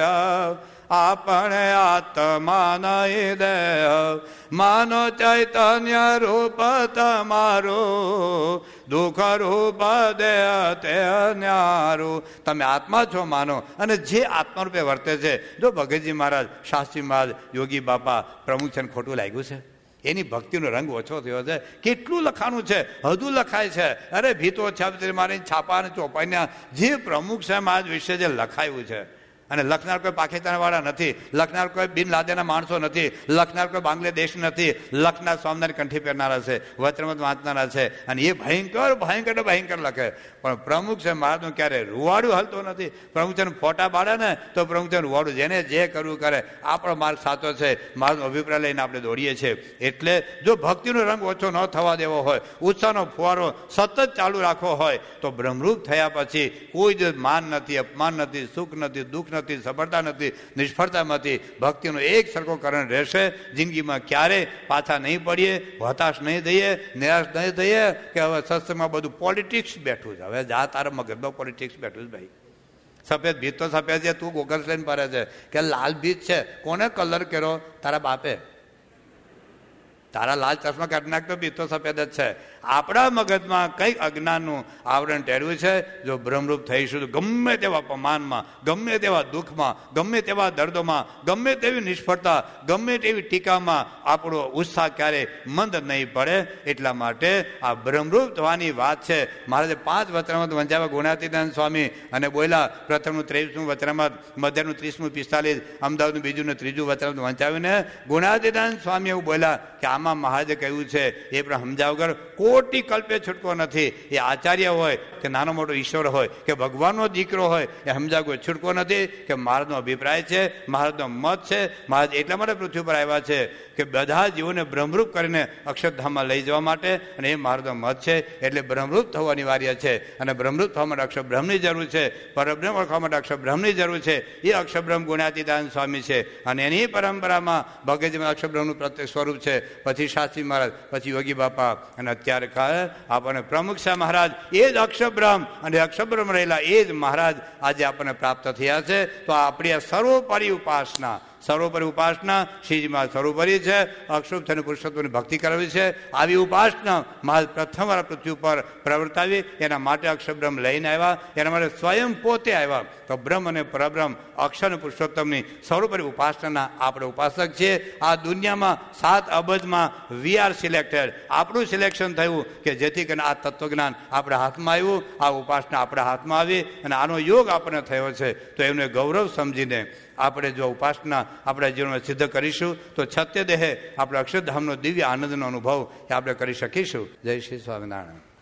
આપણે આત્મા નહીં દેહ માનો ચૈતન્ય રૂપ તમારું, દુઃખ રૂપ દેહ તે ન્યારું. તમે આત્મા છો માનો, અને જે આત્મારૂપે વર્તે છે, જો ભગતજી મહારાજ, શાસ્ત્રી મહારાજ, યોગી બાપા, પ્રમુખ છે ખોટું લાગ્યું છે? એની ભક્તિનો રંગ ઓછો થયો છે. કેટલું લખાણું છે? હજુ લખાય છે. અરે ભીતો છાપ મારી છાપા અને ચોપાઈના. જે પ્રમુખ છે આજ વિશે જે લખાયું છે અને લખનાર કોઈ પાકિસ્તાનવાળા નથી, લખનાર કોઈ બિન લાદેના માણસો નથી, લખનાર કોઈ બાંગ્લાદેશ નથી, લખનાર સ્વામિનારાયણ કંઠી પહેરનારા છે વચનમત વાંચનારા છે, અને એ ભયંકર ભયંકર ભયંકર લખે. પણ પ્રમુખ છે મહારાજનું ક્યારે રૂવાડું હલતો નથી. પ્રમુખ છે ફોટા પાડે ને, તો પ્રમુખ છે રૂવાડું, જેને જે કરવું કરે, આપણો માર્ગ સાચો છે. મારો અભિપ્રાય લઈને આપણે દોડીએ છીએ. એટલે જો ભક્તિનો રંગ ઓછો ન થવા દેવો હોય, ઉત્સાહનો ફુવારો સતત ચાલુ રાખવો હોય, તો બ્રહ્મરૂપ થયા પછી કોઈ જ માન નથી, અપમાન નથી, સુખ નથી, દુઃખ નથી, સફળતા નથી, નિષ્ફળતામાંથી ભક્તિનો એક સરખો કરણ રહેશે. જિંદગીમાં ક્યારે પાછા નહીં પડીએ, હતાશ નહીં થઈએ, નિરાશ નહીં થઈએ, કે હવે સત્સંગમાં બધું પોલિટિક્સ બેઠું છે. હવે જા તારા મગજમાં પોલિટિક્સ બેઠું છે ભાઈ. સફેદ ભીત તો સફેદ છે, તું ગોગલ્સ લઈને ફરે છે. કે લાલ ભીત છે, કોને કલર કર્યો? તારા બાપે. તારા લાલ ચશ્મા કાઢી નાખતો ભીત તો સફેદ જ છે. આપણા મગજમાં કંઈક અજ્ઞાનનું આવરણ ટેરવું છે? જો ભ્રમરૂપ થઈશું તો ગમે તેવા અપમાનમાં, ગમે તેવા દુઃખમાં, ગમે તેવા દર્દોમાં, ગમે તેવી નિષ્ફળતા, ગમે તેવી ટીકામાં આપણો ઉત્સાહ ક્યારે મંદ નહીં પડે. એટલા માટે આ ભ્રમરૂપ થવાની વાત છે. મહારાજે પાંચ વચનામાં વંચાવ્યા ગુણાતીદાન સ્વામી અને બોલ્યા પ્રથમનું ત્રેવીસમું વચનામાં, મધ્યનું ત્રીસમું, પિસ્તાલીસ, અમદાવાદનું બીજું ને ત્રીજું વચનામાં વંચાવીને ગુણાતીદાન સ્વામી એવું બોલ્યા કે આમાં મહારાજે કહ્યું છે, એ પણ સમજાવ વગર કોટી કલ્પે છૂટકો નથી. એ આચાર્ય હોય કે નાનો મોટો ઈશ્વર હોય કે ભગવાનનો દીકરો હોય, એ કોઈ છૂટકો નથી કે મહારાજનો અભિપ્રાય છે મહારાજનો મત છે મહારાજ એટલા માટે પૃથ્વી પર આવ્યા છે કે બધા જીવોને બ્રહ્મરૂપ કરીને અક્ષરધામમાં લઈ જવા માટે અને એ મહારાજનો મત છે એટલે બ્રહ્મરૂપ થવું અનિવાર્ય છે. અને બ્રહ્મરૂપ થવા માટે અક્ષર બ્રહ્મની જરૂર છે, પરબ્રહ્મ ઓળખવા માટે અક્ષર બ્રહ્મની જરૂર છે. એ અક્ષરબ્રહ્મ ગુણાતીદાન સ્વામી છે. અને એની પરંપરામાં ભગતજીમાં અક્ષરબ્રહ્મનું પ્રત્યેક સ્વરૂપ છે. પછી શાસ્ત્રી મહારાજ, પછી યોગી બાપા અને અત્યારે આપણને પ્રમુખ મહારાજ એ જ અક્ષબ્રહ્મ અને અક્ષબ્રહ્મ રહેલા એ જ મહારાજ આજે આપણને પ્રાપ્ત થયા છે. તો આપણી આ સર્વોપરી ઉપાસના સર્વોપરી ઉપાસના શ્રીજીમાં સર્વોપરી છે અક્ષુભ થઈને પુરુષોત્તમની ભક્તિ કરવી છે. આવી ઉપાસના મહારાજ પ્રથમવાર પૃથ્વી ઉપર પ્રવર્તાવી, એના માટે અક્ષરબ્રહ્મ લઈને આવ્યા. એના માટે સ્વયં પોતે આવ્યા. તો બ્રહ્મ અને પરબ્રહ્મ અક્ષર અને પુરુષોત્તમની સર્વોપરી ઉપાસનાના આપણે ઉપાસક છીએ. આ દુનિયામાં સાત અબજમાં વી આર સિલેક્ટેડ આપણું સિલેક્શન થયું કે જેથી કરીને આ તત્વજ્ઞાન આપણા હાથમાં આવ્યું. આ ઉપાસના આપણા હાથમાં આવી અને આનો યોગ આપણને થયો છે. તો એમને ગૌરવ સમજીને આપણે જો ઉપાસના આપણા જીવનમાં સિદ્ધ કરીશું, તો છત્ય દેહે આપણે અક્ષરધામનો દિવ્ય આનંદનો અનુભવ એ આપણે કરી શકીશું. જય શ્રી સ્વામિનારાયણ.